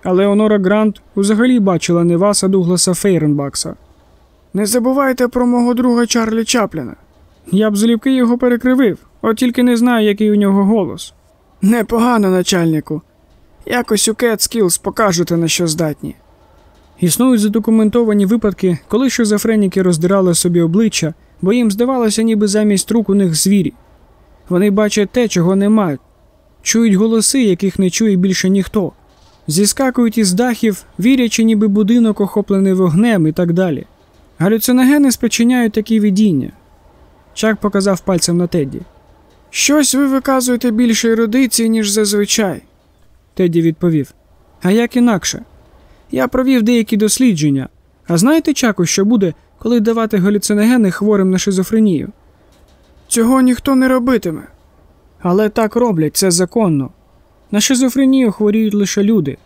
Але Онора Грант взагалі бачила не вас, а Дугласа Фейренбакса.
Не забувайте про мого друга Чарлі Чапліна.
Я б залюбки його перекривив, от тільки не знаю, який у нього голос.
Непогано, начальнику. Якось у Catskills покажете, на що здатні.
Існують задокументовані випадки, коли шизофреніки роздирали собі обличчя, бо їм здавалося, ніби замість рук у них звірі. Вони бачать те, чого не мають, чують голоси, яких не чує більше ніхто, зіскакують із дахів, вірячи, ніби будинок охоплений вогнем і так далі. Галюциногени спричиняють такі видіння. Чак показав пальцем на Тедді.
Щось ви виказуєте більше ерудиції, ніж зазвичай.
Тедді відповів. А як інакше? Я провів деякі дослідження. А знаєте, Чаку, що буде, коли давати галюциногени хворим на шизофренію?
Цього ніхто не робитиме.
Але так роблять, це законно. На шизофренію хворіють лише люди.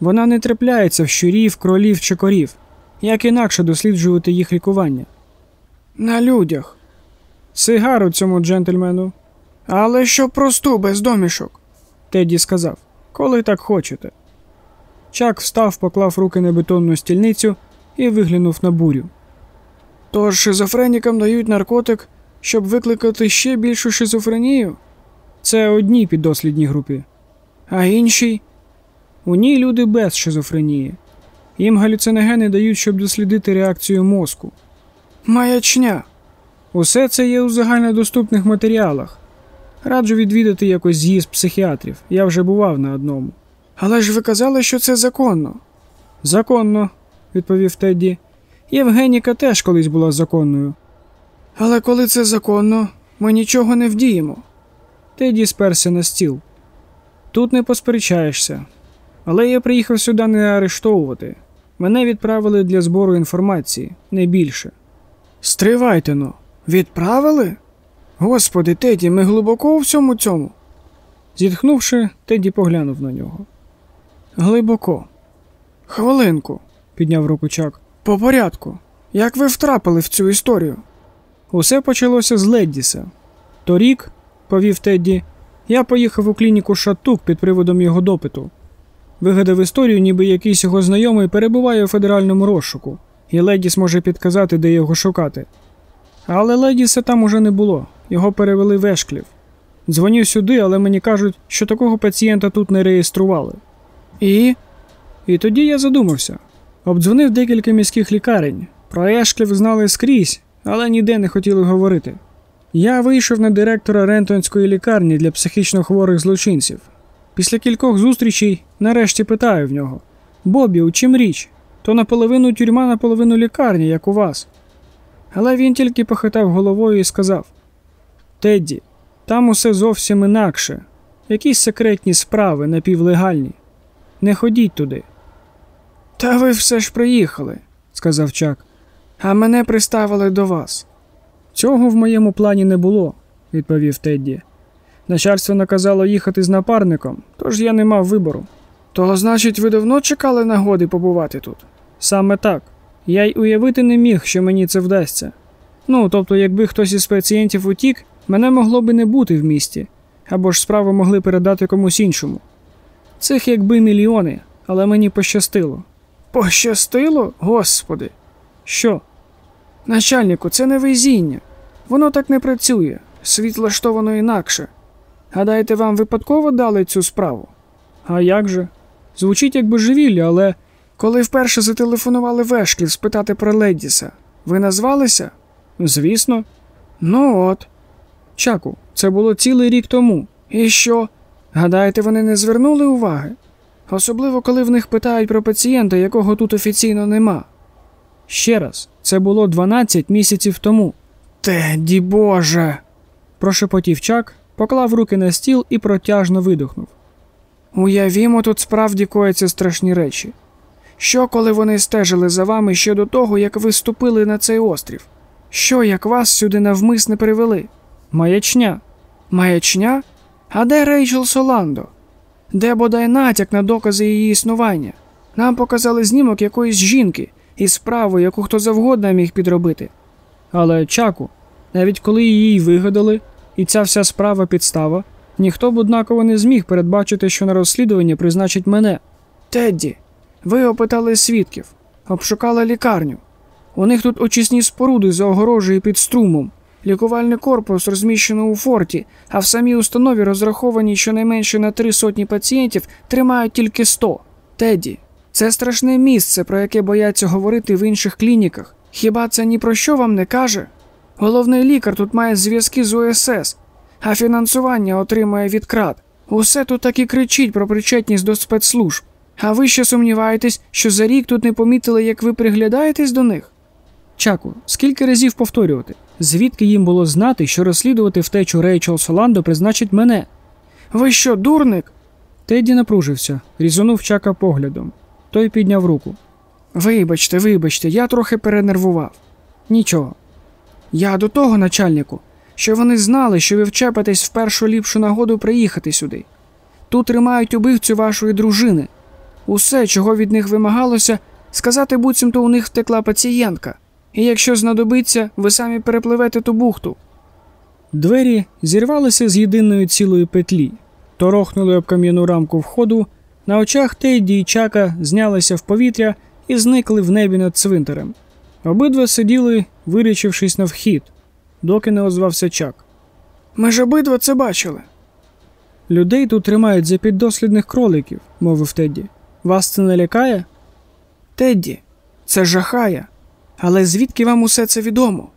Вона не трапляється в щурів, кролів чи корів. Як інакше досліджувати їх лікування?
На людях.
Сигару цьому джентльмену.
Але що просту без домішок?
Теді сказав, коли так хочете. Чак встав, поклав руки на бетонну стільницю і виглянув на бурю.
Тож шизофренікам дають наркотик, щоб викликати ще більшу шизофренію,
Це одній піддослідній групі.
а іншій
У ній люди без шизофренії. Їм галюциногени дають, щоб дослідити реакцію мозку.
маячня.
Усе це є у загальнодоступних матеріалах. Раджу відвідати якось з'їзд психіатрів. Я вже бував на одному.
Але ж ви казали, що це законно.
Законно, відповів Тедді. Євгеніка теж колись була законною.
Але коли це законно, ми нічого не вдіємо.
Теді сперся на стіл. Тут не посперечаєшся. Але я приїхав сюди не арештовувати. Мене відправили для збору інформації, не більше.
Стривайте но, відправили? Господи, Теді, ми глибоко у всьому цьому.
Зітхнувши, Теді поглянув на нього.
Глибоко. Хвилинку,
Підняв руку Чак.
по порядку. Як ви втрапили в цю історію?
Усе почалося з Леддіса. Торік, повів Тедді, я поїхав у клініку Шатук під приводом його допиту. Вигадав історію, ніби якийсь його знайомий перебуває у федеральному розшуку, і Леддіс може підказати, де його шукати. Але Леддіса там уже не було, його перевели в Ешклів. Дзвоню сюди, але мені кажуть, що такого пацієнта тут не реєстрували.
І
І тоді я задумався. Обдзвонив декілька міських лікарень. Про Ешклів знали скрізь, але ніде не хотіли говорити. Я вийшов на директора Рентонської лікарні для психічно хворих злочинців. Після кількох зустрічей нарешті питаю в нього: Бобі, у чим річ? То наполовину тюрма, наполовину лікарня, як у вас. Але він тільки похитав головою і сказав: Тедді, там усе зовсім інакше. Якісь секретні справи напівлегальні. Не ходіть туди.
та ви все ж приїхали,
сказав Чак.
а мене приставили до вас.
Цього в моєму плані не було, відповів Тедді. Начальство наказало їхати з напарником, тож я не мав вибору.
То значить, ви давно чекали нагоди побувати тут?
Саме так. Я й уявити не міг, що мені це вдасться. Ну, тобто, якби хтось із пацієнтів утік, мене могло би не бути в місті, або ж справу могли передати комусь іншому. Цих якби мільйони, але мені пощастило.
Пощастило, господи.
Що?
Начальнику, це не везіння. Воно так не працює. Світ влаштовано інакше. Гадаєте, вам випадково дали цю справу?
А як же? Звучить як божевілля, але
Коли вперше зателефонували Вешків спитати про Леддіса, ви назвалися?
звісно,
Ну от.
чаку, це було цілий рік тому.
І що? Гадаєте, вони не звернули уваги? Особливо, коли в них питають про пацієнта, якого тут офіційно нема.
Ще раз, це було 12 місяців тому.
Теді Боже.
Прошепотів Чак, поклав руки на стіл і протяжно видохнув.
Уявімо, тут справді кояться страшні речі. Що, коли вони стежили за вами ще до того, як ви ступили на цей острів? Що, як вас сюди навмисне привели?
Маячня.
Маячня? А де Рейчел Соландо? Де бодай натяк на докази її існування? Нам показали знімок якоїсь жінки і справу, яку хто завгодно міг підробити.
Але Чаку, навіть коли її вигадали, і ця вся справа підстава, ніхто б однаково не зміг передбачити, що на розслідування призначить мене.
Тедді, ви опитали свідків, обшукали лікарню. У них тут очисні споруди за огорожею під струмом, лікувальний корпус розміщено у форті, а в самій установі розраховані щонайменше на три сотні пацієнтів тримають тільки сто. Тедді, це страшне місце, про яке бояться говорити в інших клініках. Хіба це ні про що вам не каже? Головний лікар тут має зв'язки з ОСС, а фінансування отримує від крат. Усе тут так і кричить про причетність до спецслужб. А ви ще сумніваєтесь, що за рік тут не помітили, як ви приглядаєтесь до них?
Чаку, скільки разів повторювати? Звідки їм було знати, що розслідувати втечу Рейчел Соландо призначить мене?
Ви що, дурник?
Тедді напружився, різонув Чака поглядом. Той підняв руку.
Вибачте, вибачте, я трохи перенервував.
Нічого.
Я до того, начальнику, що вони знали, що ви вчепитесь в першу ліпшу нагоду приїхати сюди. Тут тримають убивцю вашої дружини. Усе, чого від них вимагалося, сказати буцімто у них втекла пацієнтка. І якщо знадобиться, ви самі перепливете ту бухту.
Двері зірвалися з єдиної цілої петлі, торохнули об кам'яну рамку входу, на очах Тедді і Чака знялися в повітря і зникли в небі над цвинтарем. Обидва сиділи, вирічившись на вхід, доки не озвався Чак.
Ми ж обидва це бачили.
Людей тут тримають за піддослідних кроликів, мовив Тедді. Вас це не лякає?
Тедді, це жахає. Але звідки вам усе це відомо?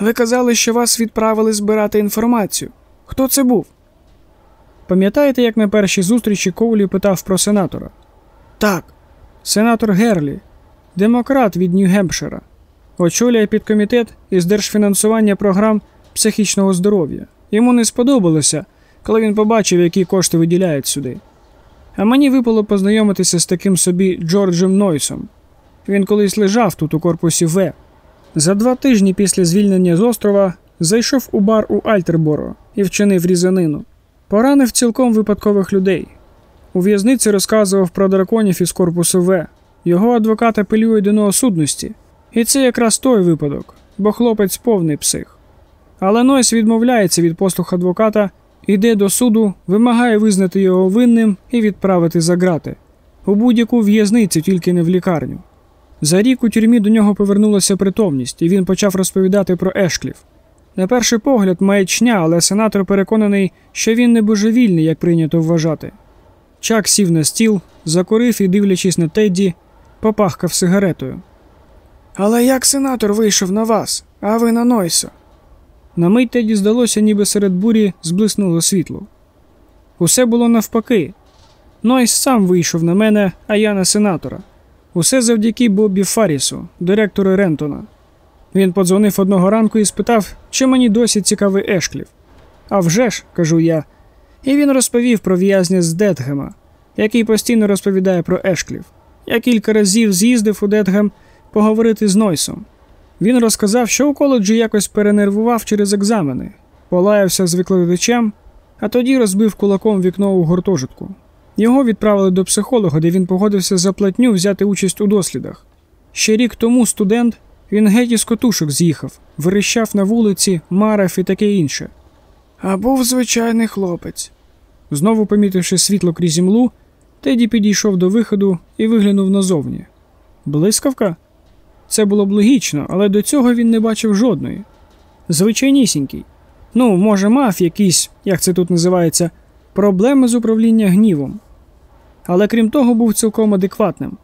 Ви казали, що вас відправили збирати інформацію. Хто це був?
Пам'ятаєте, як на першій зустрічі Коулі питав про сенатора?
Так,
Сенатор Герлі, демократ від Нью-Гемпшира, очолює підкомітет із держфінансування програм психічного здоров'я. Йому не сподобалося, коли він побачив, які кошти виділяють сюди. А мені випало познайомитися з таким собі Джорджем Нойсом. Він колись лежав тут у корпусі В. За два тижні після звільнення з острова зайшов у бар у Альтерборо і вчинив різанину. Поранив цілком випадкових людей. У в'язниці розказував про драконів із корпусу В. Його адвокат апелює до неосудності. І це якраз той випадок, бо хлопець повний псих. Але Нойс відмовляється від послуг адвоката, йде до суду, вимагає визнати його винним і відправити за грати у будь-яку в'язницю, тільки не в лікарню. За рік у тюрмі до нього повернулася притомність, і він почав розповідати про Ешклів. На перший погляд, маячня, але сенатор переконаний, що він не божевільний, як прийнято вважати. Чак сів на стіл, закурив і, дивлячись на Тедді, попахкав сигаретою.
але як сенатор вийшов на вас, а ви на Нойса?
На мить Теді здалося, ніби серед бурі зблиснуло світло. Усе було навпаки. Нойс сам вийшов на мене, а я на сенатора. Усе завдяки Бобі Фаррісу, директору Рентона. Він подзвонив одного ранку і спитав, чи мені досі цікавий Ешклів. «А вже ж», – кажу я. І він розповів про в'язня з Детгема, який постійно розповідає про Ешклів. Я кілька разів з'їздив у Детгем поговорити з Нойсом. Він розказав, що у коледжі якось перенервував через екзамени, полаявся з викладачем, а тоді розбив кулаком вікно у гуртожитку. Його відправили до психолога, де він погодився за платню взяти участь у дослідах. Ще рік тому студент він геть із котушок з'їхав, верещав на вулиці, марав і таке інше.
А був звичайний хлопець.
Знову помітивши світло крізь імлу, Теді підійшов до виходу і виглянув назовні. Блискавка? Це було б логічно, але до цього він не бачив жодної. Звичайнісінький. Ну, може, мав якісь, як це тут називається, проблеми з управління гнівом. Але крім того, був цілком адекватним.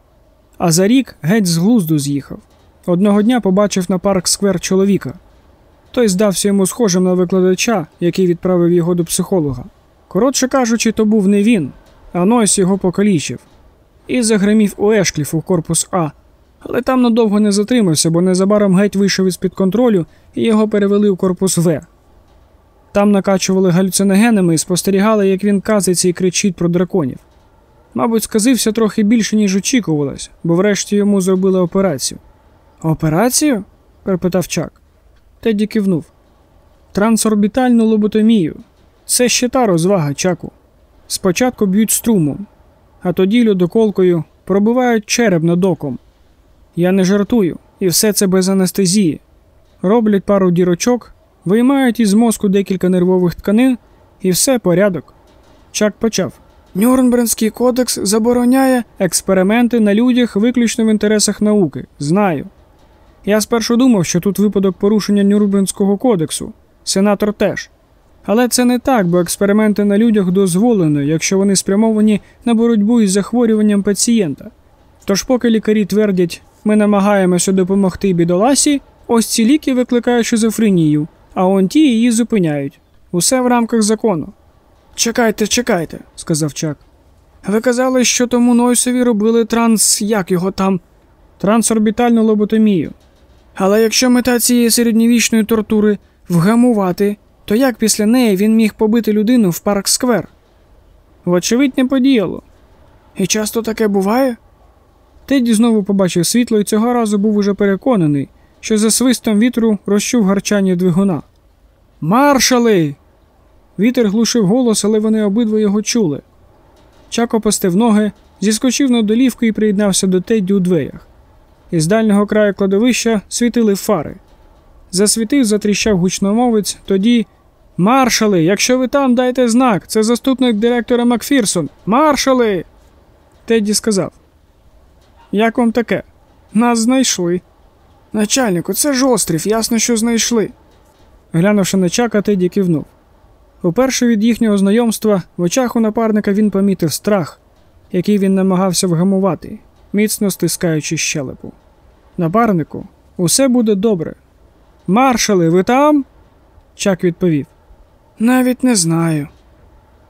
А за рік геть з глузду з'їхав. Одного дня побачив на парк сквер чоловіка. Той здався йому схожим на викладача, який відправив його до психолога. Коротше кажучи, то був не він, а Нойс його покалічив. І загримів у Ешкліф у корпус А. Але там надовго не затримався, бо незабаром геть вийшов із під контролю і його перевели у корпус В. Там накачували галюциногенами і спостерігали, як він казиться і кричить про драконів. Мабуть, сказився трохи більше, ніж очікувалось, бо врешті йому зробили операцію. Операцію? перепитав Чак. Тедді кивнув. Трансорбітальну лоботомію. Це ще та розвага, Чаку. Спочатку б'ють струмом, а тоді льодоколкою пробивають череп над оком. Я не жартую, і все це без анестезії. Роблять пару дірочок, виймають із мозку декілька нервових тканин, і все порядок. Чак почав.
Нюрнбернський кодекс забороняє
Експерименти на людях виключно в інтересах науки. Знаю. Я спершу думав, що тут випадок порушення Нюрнбернського кодексу. Сенатор теж. Але це не так, бо експерименти на людях дозволено, якщо вони спрямовані на боротьбу із захворюванням пацієнта. Тож, поки лікарі твердять, ми намагаємося допомогти бідоласі, ось ці ліки викликають шизофренію, а он ті її зупиняють. Усе в рамках закону.
Чекайте, чекайте.
сказав Чак.
Ви казали, що тому Нойсові робили транс, як його там.
Трансорбітальну лоботомію.
Але якщо мета цієї середньовічної тортури вгамувати, то як після неї він міг побити людину в парк сквер?
Вочевидь, не подіяло.
І часто таке буває?
Тедді знову побачив світло і цього разу був уже переконаний, що за свистом вітру розчув гарчання двигуна. Маршали! Вітер глушив голос, але вони обидва його чули. Чак опустив ноги, зіскочив на долівку і приєднався до Тедді у дверях. Із дальнього краю кладовища світили фари. Засвітив, затріщав гучномовець, тоді Маршали, якщо ви там, дайте знак. Це заступник директора Макфірсон. Маршали. Тедді сказав. Як вам таке? Нас знайшли.
Начальнику, це ж острів, ясно, що знайшли.
Глянувши на чака, Теді кивнув. Уперше від їхнього знайомства в очах у напарника він помітив страх, який він намагався вгамувати, міцно стискаючи щелепу. Напарнику, усе буде добре. Маршали, ви там? Чак відповів.
Навіть не знаю.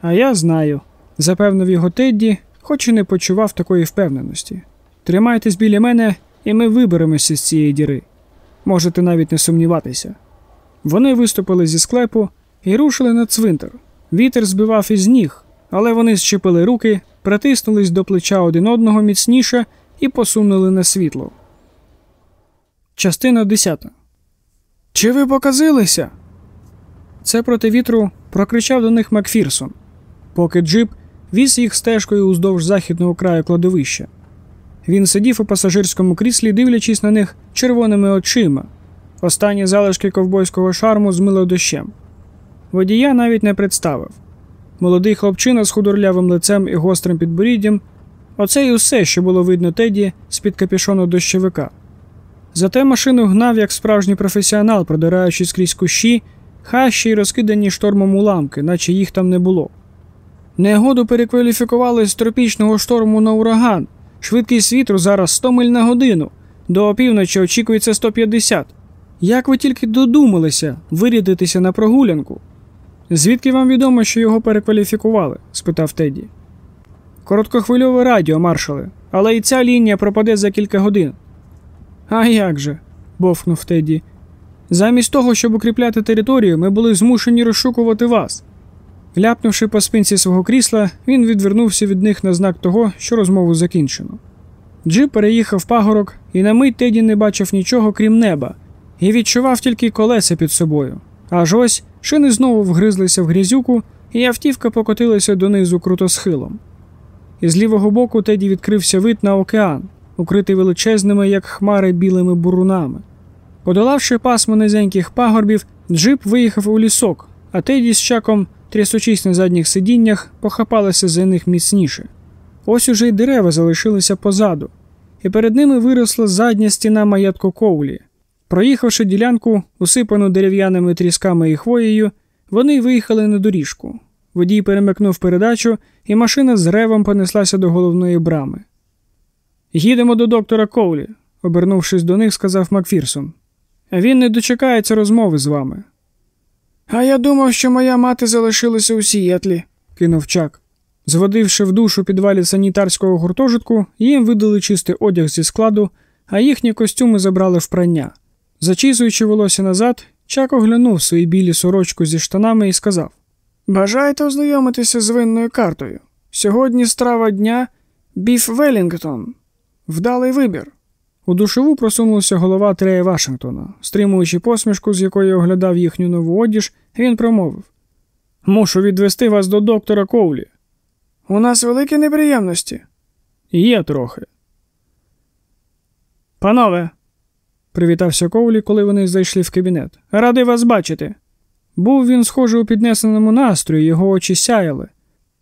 А я знаю, запевнив його Тедді, хоч і не почував такої впевненості. Тримайтесь біля мене, і ми виберемося з цієї діри. Можете навіть не сумніватися. Вони виступили зі склепу і рушили на цвинтар. Вітер збивав із ніг, але вони зчепили руки, притиснулись до плеча один одного міцніше і посунули на світло. Частина 10.
Чи ви показилися?
Це проти вітру прокричав до них Макфірсон, поки джип віз їх стежкою уздовж західного краю кладовища. Він сидів у пасажирському кріслі, дивлячись на них червоними очима. Останні залишки ковбойського шарму змило дощем. Водія навіть не представив. Молодий хлопчина з худорлявим лицем і гострим підборіддям оце й усе, що було видно Теді з-під капішону дощовика. Зате машину гнав як справжній професіонал, продираючись крізь кущі, хащі й розкидані штормом уламки, наче їх там не було. Негоду перекваліфікували з тропічного шторму на ураган. Швидкість вітру зараз 100 миль на годину. До опівночі очікується 150. Як ви тільки додумалися вирядитися на прогулянку? Звідки вам відомо, що його перекваліфікували? спитав Теді. Короткохвильове радіо, маршали, але і ця лінія пропаде за кілька годин. А як же? бовкнув Теді. Замість того, щоб укріпляти територію, ми були змушені розшукувати вас. Ляпнувши по спинці свого крісла, він відвернувся від них на знак того, що розмову закінчено. Джип переїхав пагорок, і на мить Теді не бачив нічого крім неба, і відчував тільки колеса під собою. Аж ось шини знову вгризлися в грязюку, і автівка покотилася донизу крутосхилом. Із лівого боку Теді відкрився вид на океан, укритий величезними, як хмари, білими бурунами. Подолавши пасмо низеньких пагорбів, джип виїхав у лісок, а Теді з чаком, трясучись на задніх сидіннях, похапалися за них міцніше. Ось уже й дерева залишилися позаду, і перед ними виросла задня стіна маєтку Коулі. Проїхавши ділянку, усипану дерев'яними трісками і хвоєю, вони виїхали на доріжку. Водій перемикнув передачу, і машина з ревом понеслася до головної брами. Їдемо до доктора Коулі, обернувшись до них, сказав Макфірсон. Він не дочекається розмови з вами.
А я думав, що моя мати залишилася у Сієтлі,
кинув Чак. Зводивши в душу підвалі санітарського гуртожитку, їм видали чистий одяг зі складу, а їхні костюми забрали в прання. Зачісуючи волосся назад, Чак оглянув свої білі сорочку зі штанами і сказав:
Бажаєте ознайомитися з винною картою? Сьогодні страва дня Біф Велінгтон. Вдалий вибір.
У душову просунувся голова Трея Вашингтона. Стримуючи посмішку, з якої оглядав їхню нову одіж, він промовив: Мушу відвести вас до доктора Коулі.
У нас великі неприємності.
Є трохи. Панове, привітався Коулі, коли вони зайшли в кабінет. Радий вас бачити. Був він схожий у піднесеному настрої, його очі сяяли.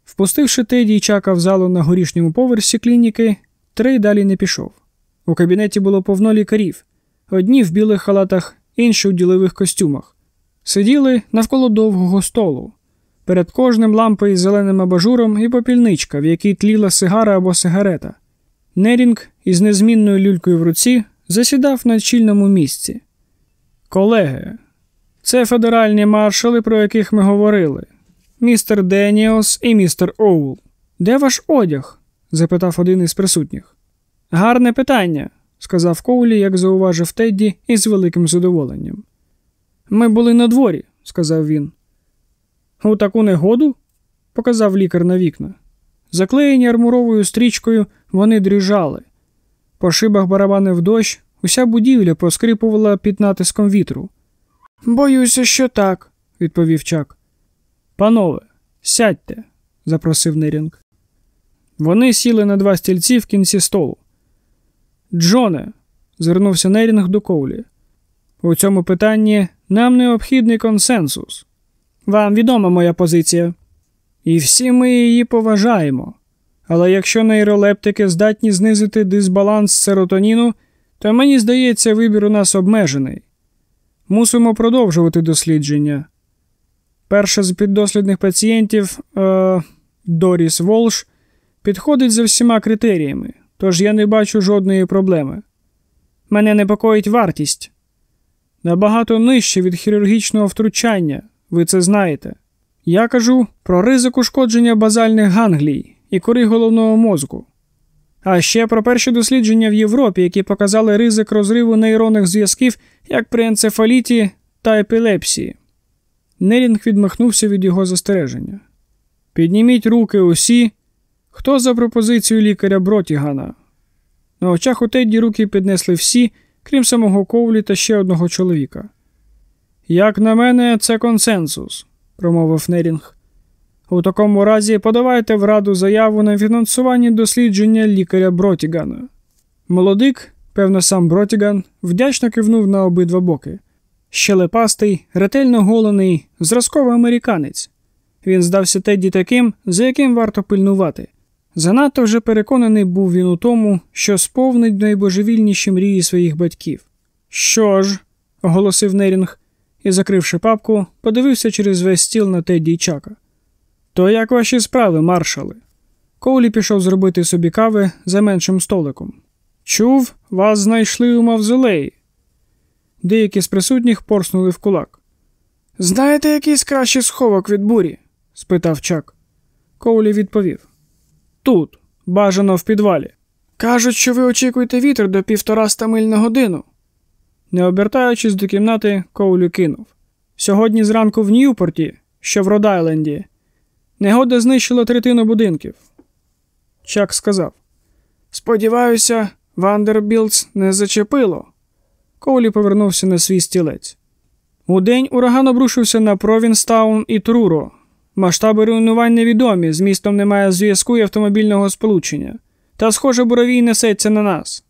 Впустивши Теді й чака в залу на горішньому поверсі клініки, Трей далі не пішов. У кабінеті було повно лікарів, одні в білих халатах, інші у ділових костюмах. Сиділи навколо довгого столу. Перед кожним лампа із зеленим абажуром і попільничка, в якій тліла сигара або сигарета. Нерінг із незмінною люлькою в руці засідав на чільному місці. Колеги, це федеральні маршали, про яких ми говорили. Містер Деніос і містер Оул. Де ваш одяг? запитав один із присутніх. Гарне питання, сказав Коулі, як зауважив Тедді, із великим задоволенням. Ми були на дворі», – сказав він. У таку негоду? показав лікар на вікна. Заклеєні армуровою стрічкою, вони дріжали. По шибах барабанив дощ, уся будівля поскрипувала під натиском вітру.
Боюся, що так,
відповів Чак. Панове, сядьте, запросив Нерінг. Вони сіли на два стільці в кінці столу. Джоне, звернувся Нерінг до Коулі. У цьому питанні нам необхідний консенсус. Вам відома моя позиція. І всі ми її поважаємо. Але якщо нейролептики здатні знизити дисбаланс серотоніну, то мені здається, вибір у нас обмежений. Мусимо продовжувати дослідження. Перша з піддослідних пацієнтів е, Доріс Волш підходить за всіма критеріями, тож я не бачу жодної проблеми. Мене непокоїть вартість. Набагато нижче від хірургічного втручання, ви це знаєте. Я кажу про ризик ушкодження базальних ганглій і кори головного мозку. А ще про перші дослідження в Європі, які показали ризик розриву нейронних зв'язків як при енцефаліті та епілепсії. Нерінг відмахнувся від його застереження. Підніміть руки усі, хто за пропозицію лікаря Бротігана. На очах у Тедді руки піднесли всі, крім самого Ковлі та ще одного чоловіка. Як на мене, це консенсус, промовив Нерінг. У такому разі подавайте в раду заяву на фінансування дослідження лікаря Бротігана. Молодик, певно, сам Бротіган, вдячно кивнув на обидва боки. Щелепастий, ретельно голений, зразковий американець. Він здався Тедді таким, за яким варто пильнувати. Занадто вже переконаний був він у тому, що сповнить найбожевільніші мрії своїх батьків. Що ж, оголосив Нерінг і, закривши папку, подивився через весь стіл на Тедді й Чака. То як ваші справи, маршали? Коулі пішов зробити собі кави за меншим столиком. Чув, вас знайшли у мавзолеї. Деякі з присутніх порснули в кулак. Знаєте, якийсь кращий сховок від бурі? спитав Чак. Коулі відповів. Тут, бажано в підвалі. Кажуть, що ви очікуєте вітер до півтораста миль на годину. Не обертаючись до кімнати, Коулі кинув. Сьогодні зранку в Ньюпорті, що в Родайленді, негода знищила третину будинків. Чак сказав. Сподіваюся, Вандербілтс не зачепило. Коулі повернувся на свій стілець. Удень ураган обрушився на Провінстаун і Труро. Масштаби руйнувань невідомі, з містом немає зв'язку і автомобільного сполучення. Та, схоже, буревій несеться на нас.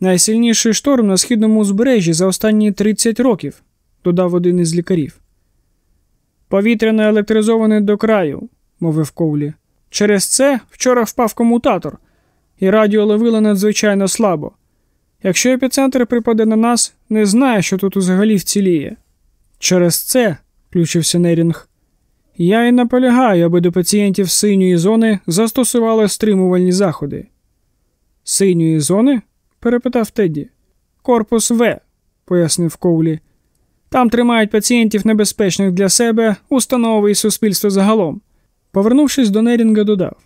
Найсильніший шторм на східному узбережжі за останні 30 років, додав один із лікарів. Повітряно електризоване до краю, мовив Коулі. Через це вчора впав комутатор, і радіо ловило надзвичайно слабо. Якщо епіцентр припаде на нас, не знає, що тут взагалі вціліє. Через це, включився Нерінг, я і наполягаю, аби до пацієнтів синьої зони застосували стримувальні заходи. Синьої зони? перепитав Тедді. Корпус В, пояснив Коулі. Там тримають пацієнтів небезпечних для себе, установи і суспільство загалом. Повернувшись до Нерінга, додав: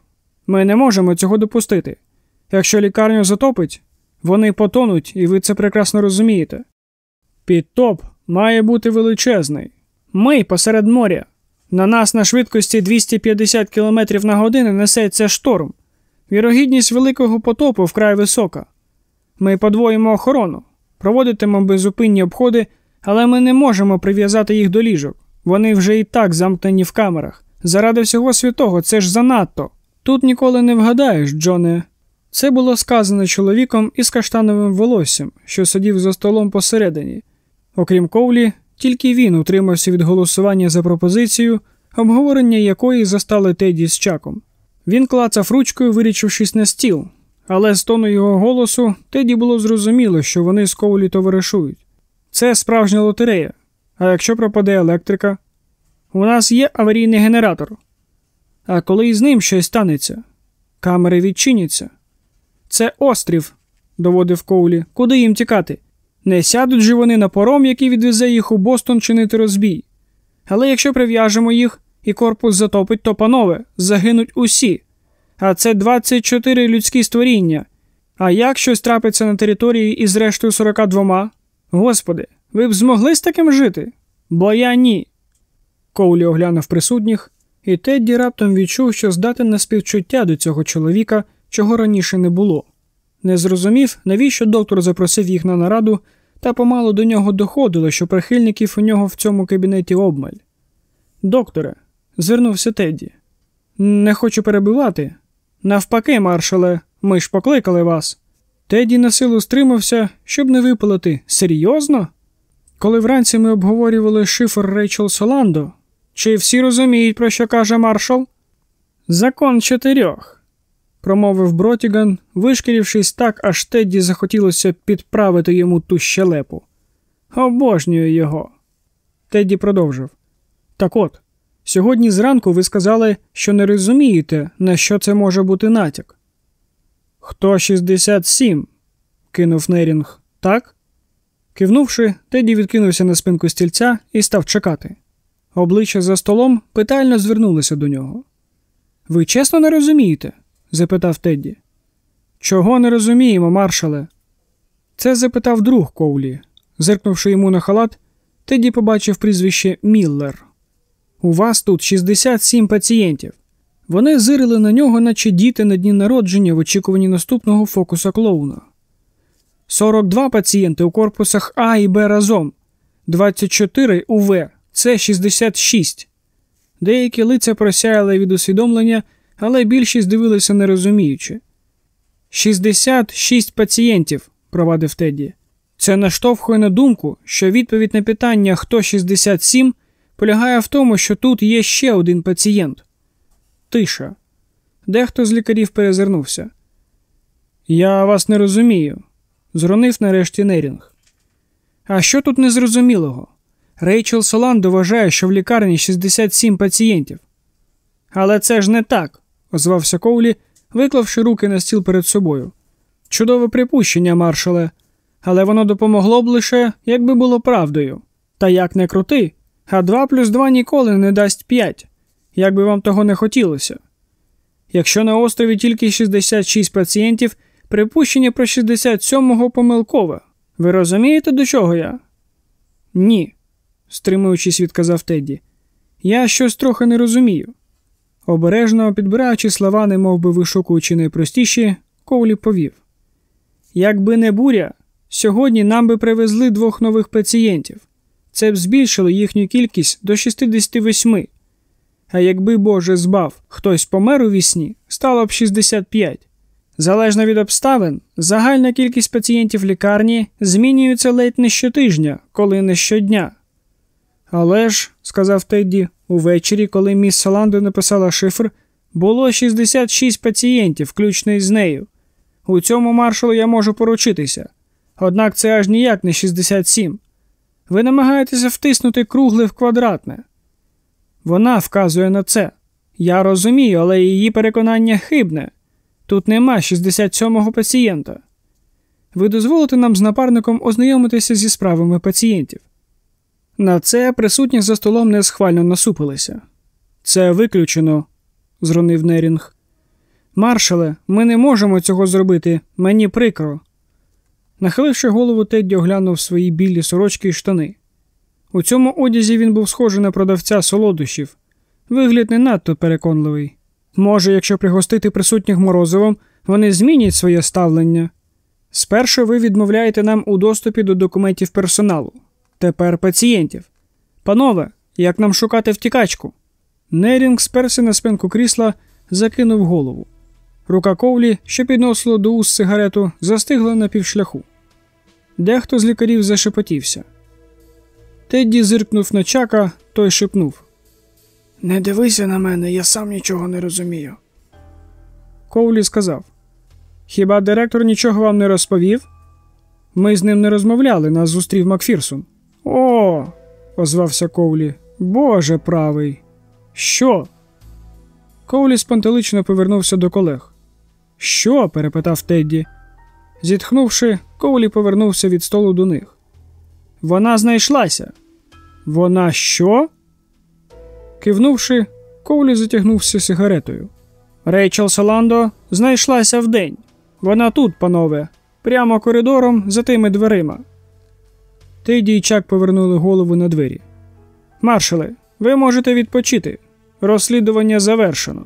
Ми не можемо цього допустити. Якщо лікарню затопить, вони потонуть, і ви це прекрасно розумієте. Підтоп має бути величезний. Ми посеред моря. На нас на швидкості 250 км на годину несеться шторм. Вірогідність великого потопу вкрай висока. Ми подвоїмо охорону, проводитимо безупинні обходи, але ми не можемо прив'язати їх до ліжок. Вони вже і так замкнені в камерах. Заради всього святого, це ж занадто. Тут ніколи не вгадаєш, Джоне. Це було сказано чоловіком із каштановим волоссям, що сидів за столом посередині. Окрім Коулі, тільки він утримався від голосування за пропозицію, обговорення якої застали Теді з чаком. Він клацав ручкою, вирічившись на стіл, але з тону його голосу Теді було зрозуміло, що вони з Коулі товаришують. Це справжня лотерея. А якщо пропаде електрика, у нас є аварійний генератор. А коли із ним щось станеться, камери відчиняться. Це острів, доводив Коулі. Куди їм тікати? Не сядуть же вони на пором, який відвезе їх у Бостон чинити розбій. Але якщо прив'яжемо їх і корпус затопить, то, панове, загинуть усі. А це 24 людські створіння. А як щось трапиться на території із рештою 42? Господи, ви б змогли з таким жити? Бо я ні. Коулі оглянув присутніх, і Тедді раптом відчув, що здатен на співчуття до цього чоловіка, чого раніше не було. Не зрозумів, навіщо доктор запросив їх на нараду, та помалу до нього доходило, що прихильників у нього в цьому кабінеті обмаль. Докторе, звернувся Тедді. Не хочу перебивати. Навпаки, маршале, ми ж покликали вас. Тедді на силу стримався, щоб не випалити. Серйозно? Коли вранці ми обговорювали шифр Рейчел Соландо, Чи всі розуміють, про що каже маршал? Закон чотирьох, промовив Бротіган, вишкірившись так, аж Тедді захотілося підправити йому ту щелепу. Обожнюю його. Тедді продовжив. Так от, сьогодні зранку ви сказали, що не розумієте, на що це може бути натяк. Хто 67? кинув Нерінг, так? Кивнувши, Теді відкинувся на спинку стільця і став чекати. Обличчя за столом питально звернулося до нього. Ви чесно не розумієте? Запитав Тедді. Чого не розуміємо, маршале? Це запитав друг Коулі. Зиркнувши йому на халат, Тедді побачив прізвище Міллер. У вас тут 67 пацієнтів. Вони зирили на нього, наче діти на дні народження в очікуванні наступного фокуса клоуна. 42 пацієнти у корпусах А і Б разом, 24 у В, це 66. Деякі лиця просяяли від усвідомлення, але більшість дивилися нерозуміючи. 66 пацієнтів, провадив Тедді. Це наштовхує на думку, що відповідь на питання хто 67 полягає в тому, що тут є ще один пацієнт. Тиша. Дехто з лікарів перезирнувся. Я вас не розумію, зронив нарешті Нерінг. А що тут незрозумілого? Рейчел Соландо вважає, що в лікарні 67 пацієнтів. Але це ж не так, озвався Коулі, виклавши руки на стіл перед собою. Чудове припущення, маршале, але воно допомогло б лише, якби було правдою. Та як не крути, а 2 плюс 2 ніколи не дасть 5, як би вам того не хотілося. Якщо на острові тільки 66 пацієнтів, припущення про 67-го помилкове. Ви розумієте, до чого я? Ні, стримуючись, відказав Тедді. Я щось трохи не розумію. Обережно підбираючи слова, немов би вишукуючи найпростіші, Коулі повів. Якби не буря, сьогодні нам би привезли двох нових пацієнтів. Це б збільшило їхню кількість до 68. А якби Боже збав, хтось помер у вісні, стало б 65. Залежно від обставин, загальна кількість пацієнтів лікарні змінюється ледь не щотижня, коли не щодня. Але ж, сказав Тедді, увечері, коли міс Саландо написала шифр, було 66 пацієнтів, включно із нею. У цьому маршалу я можу поручитися. Однак це аж ніяк не 67. Ви намагаєтеся втиснути кругле в квадратне. Вона вказує на це. Я розумію, але її переконання хибне. Тут нема 67-го пацієнта. Ви дозволите нам з напарником ознайомитися зі справами пацієнтів. На це присутні за столом несхвально насупилися. Це виключено, зронив Нерінг. Маршале, ми не можемо цього зробити. Мені прикро. Нахиливши голову, Тедді оглянув свої білі сорочки й штани. У цьому одязі він був схожий на продавця солодощів. Вигляд не надто переконливий. Може, якщо пригостити присутніх морозивом, вони змінять своє ставлення. Спершу ви відмовляєте нам у доступі до документів персоналу, тепер пацієнтів. Панове, як нам шукати втікачку? Нерінг сперся на спинку крісла, закинув голову. Рука ковлі, що підносила до уст сигарету, застигла на півшляху. Дехто з лікарів зашепотівся. Тедді зиркнув на чака, той шепнув. Не дивися на мене, я сам нічого не розумію. Коулі сказав: Хіба директор нічого вам не розповів? Ми з ним не розмовляли, нас зустрів Макфірсон. О, озвався Коулі. Боже правий. Що? Коулі спантелично повернувся до колег. Що? перепитав Тедді. Зітхнувши, Коулі повернувся від столу до них. Вона знайшлася. Вона що? Кивнувши, Коулі затягнувся сигаретою. Рейчел Саландо знайшлася вдень. Вона тут, панове, прямо коридором за тими дверима. Теді і Чак повернули голову на двері. Маршале, ви можете відпочити. Розслідування завершено.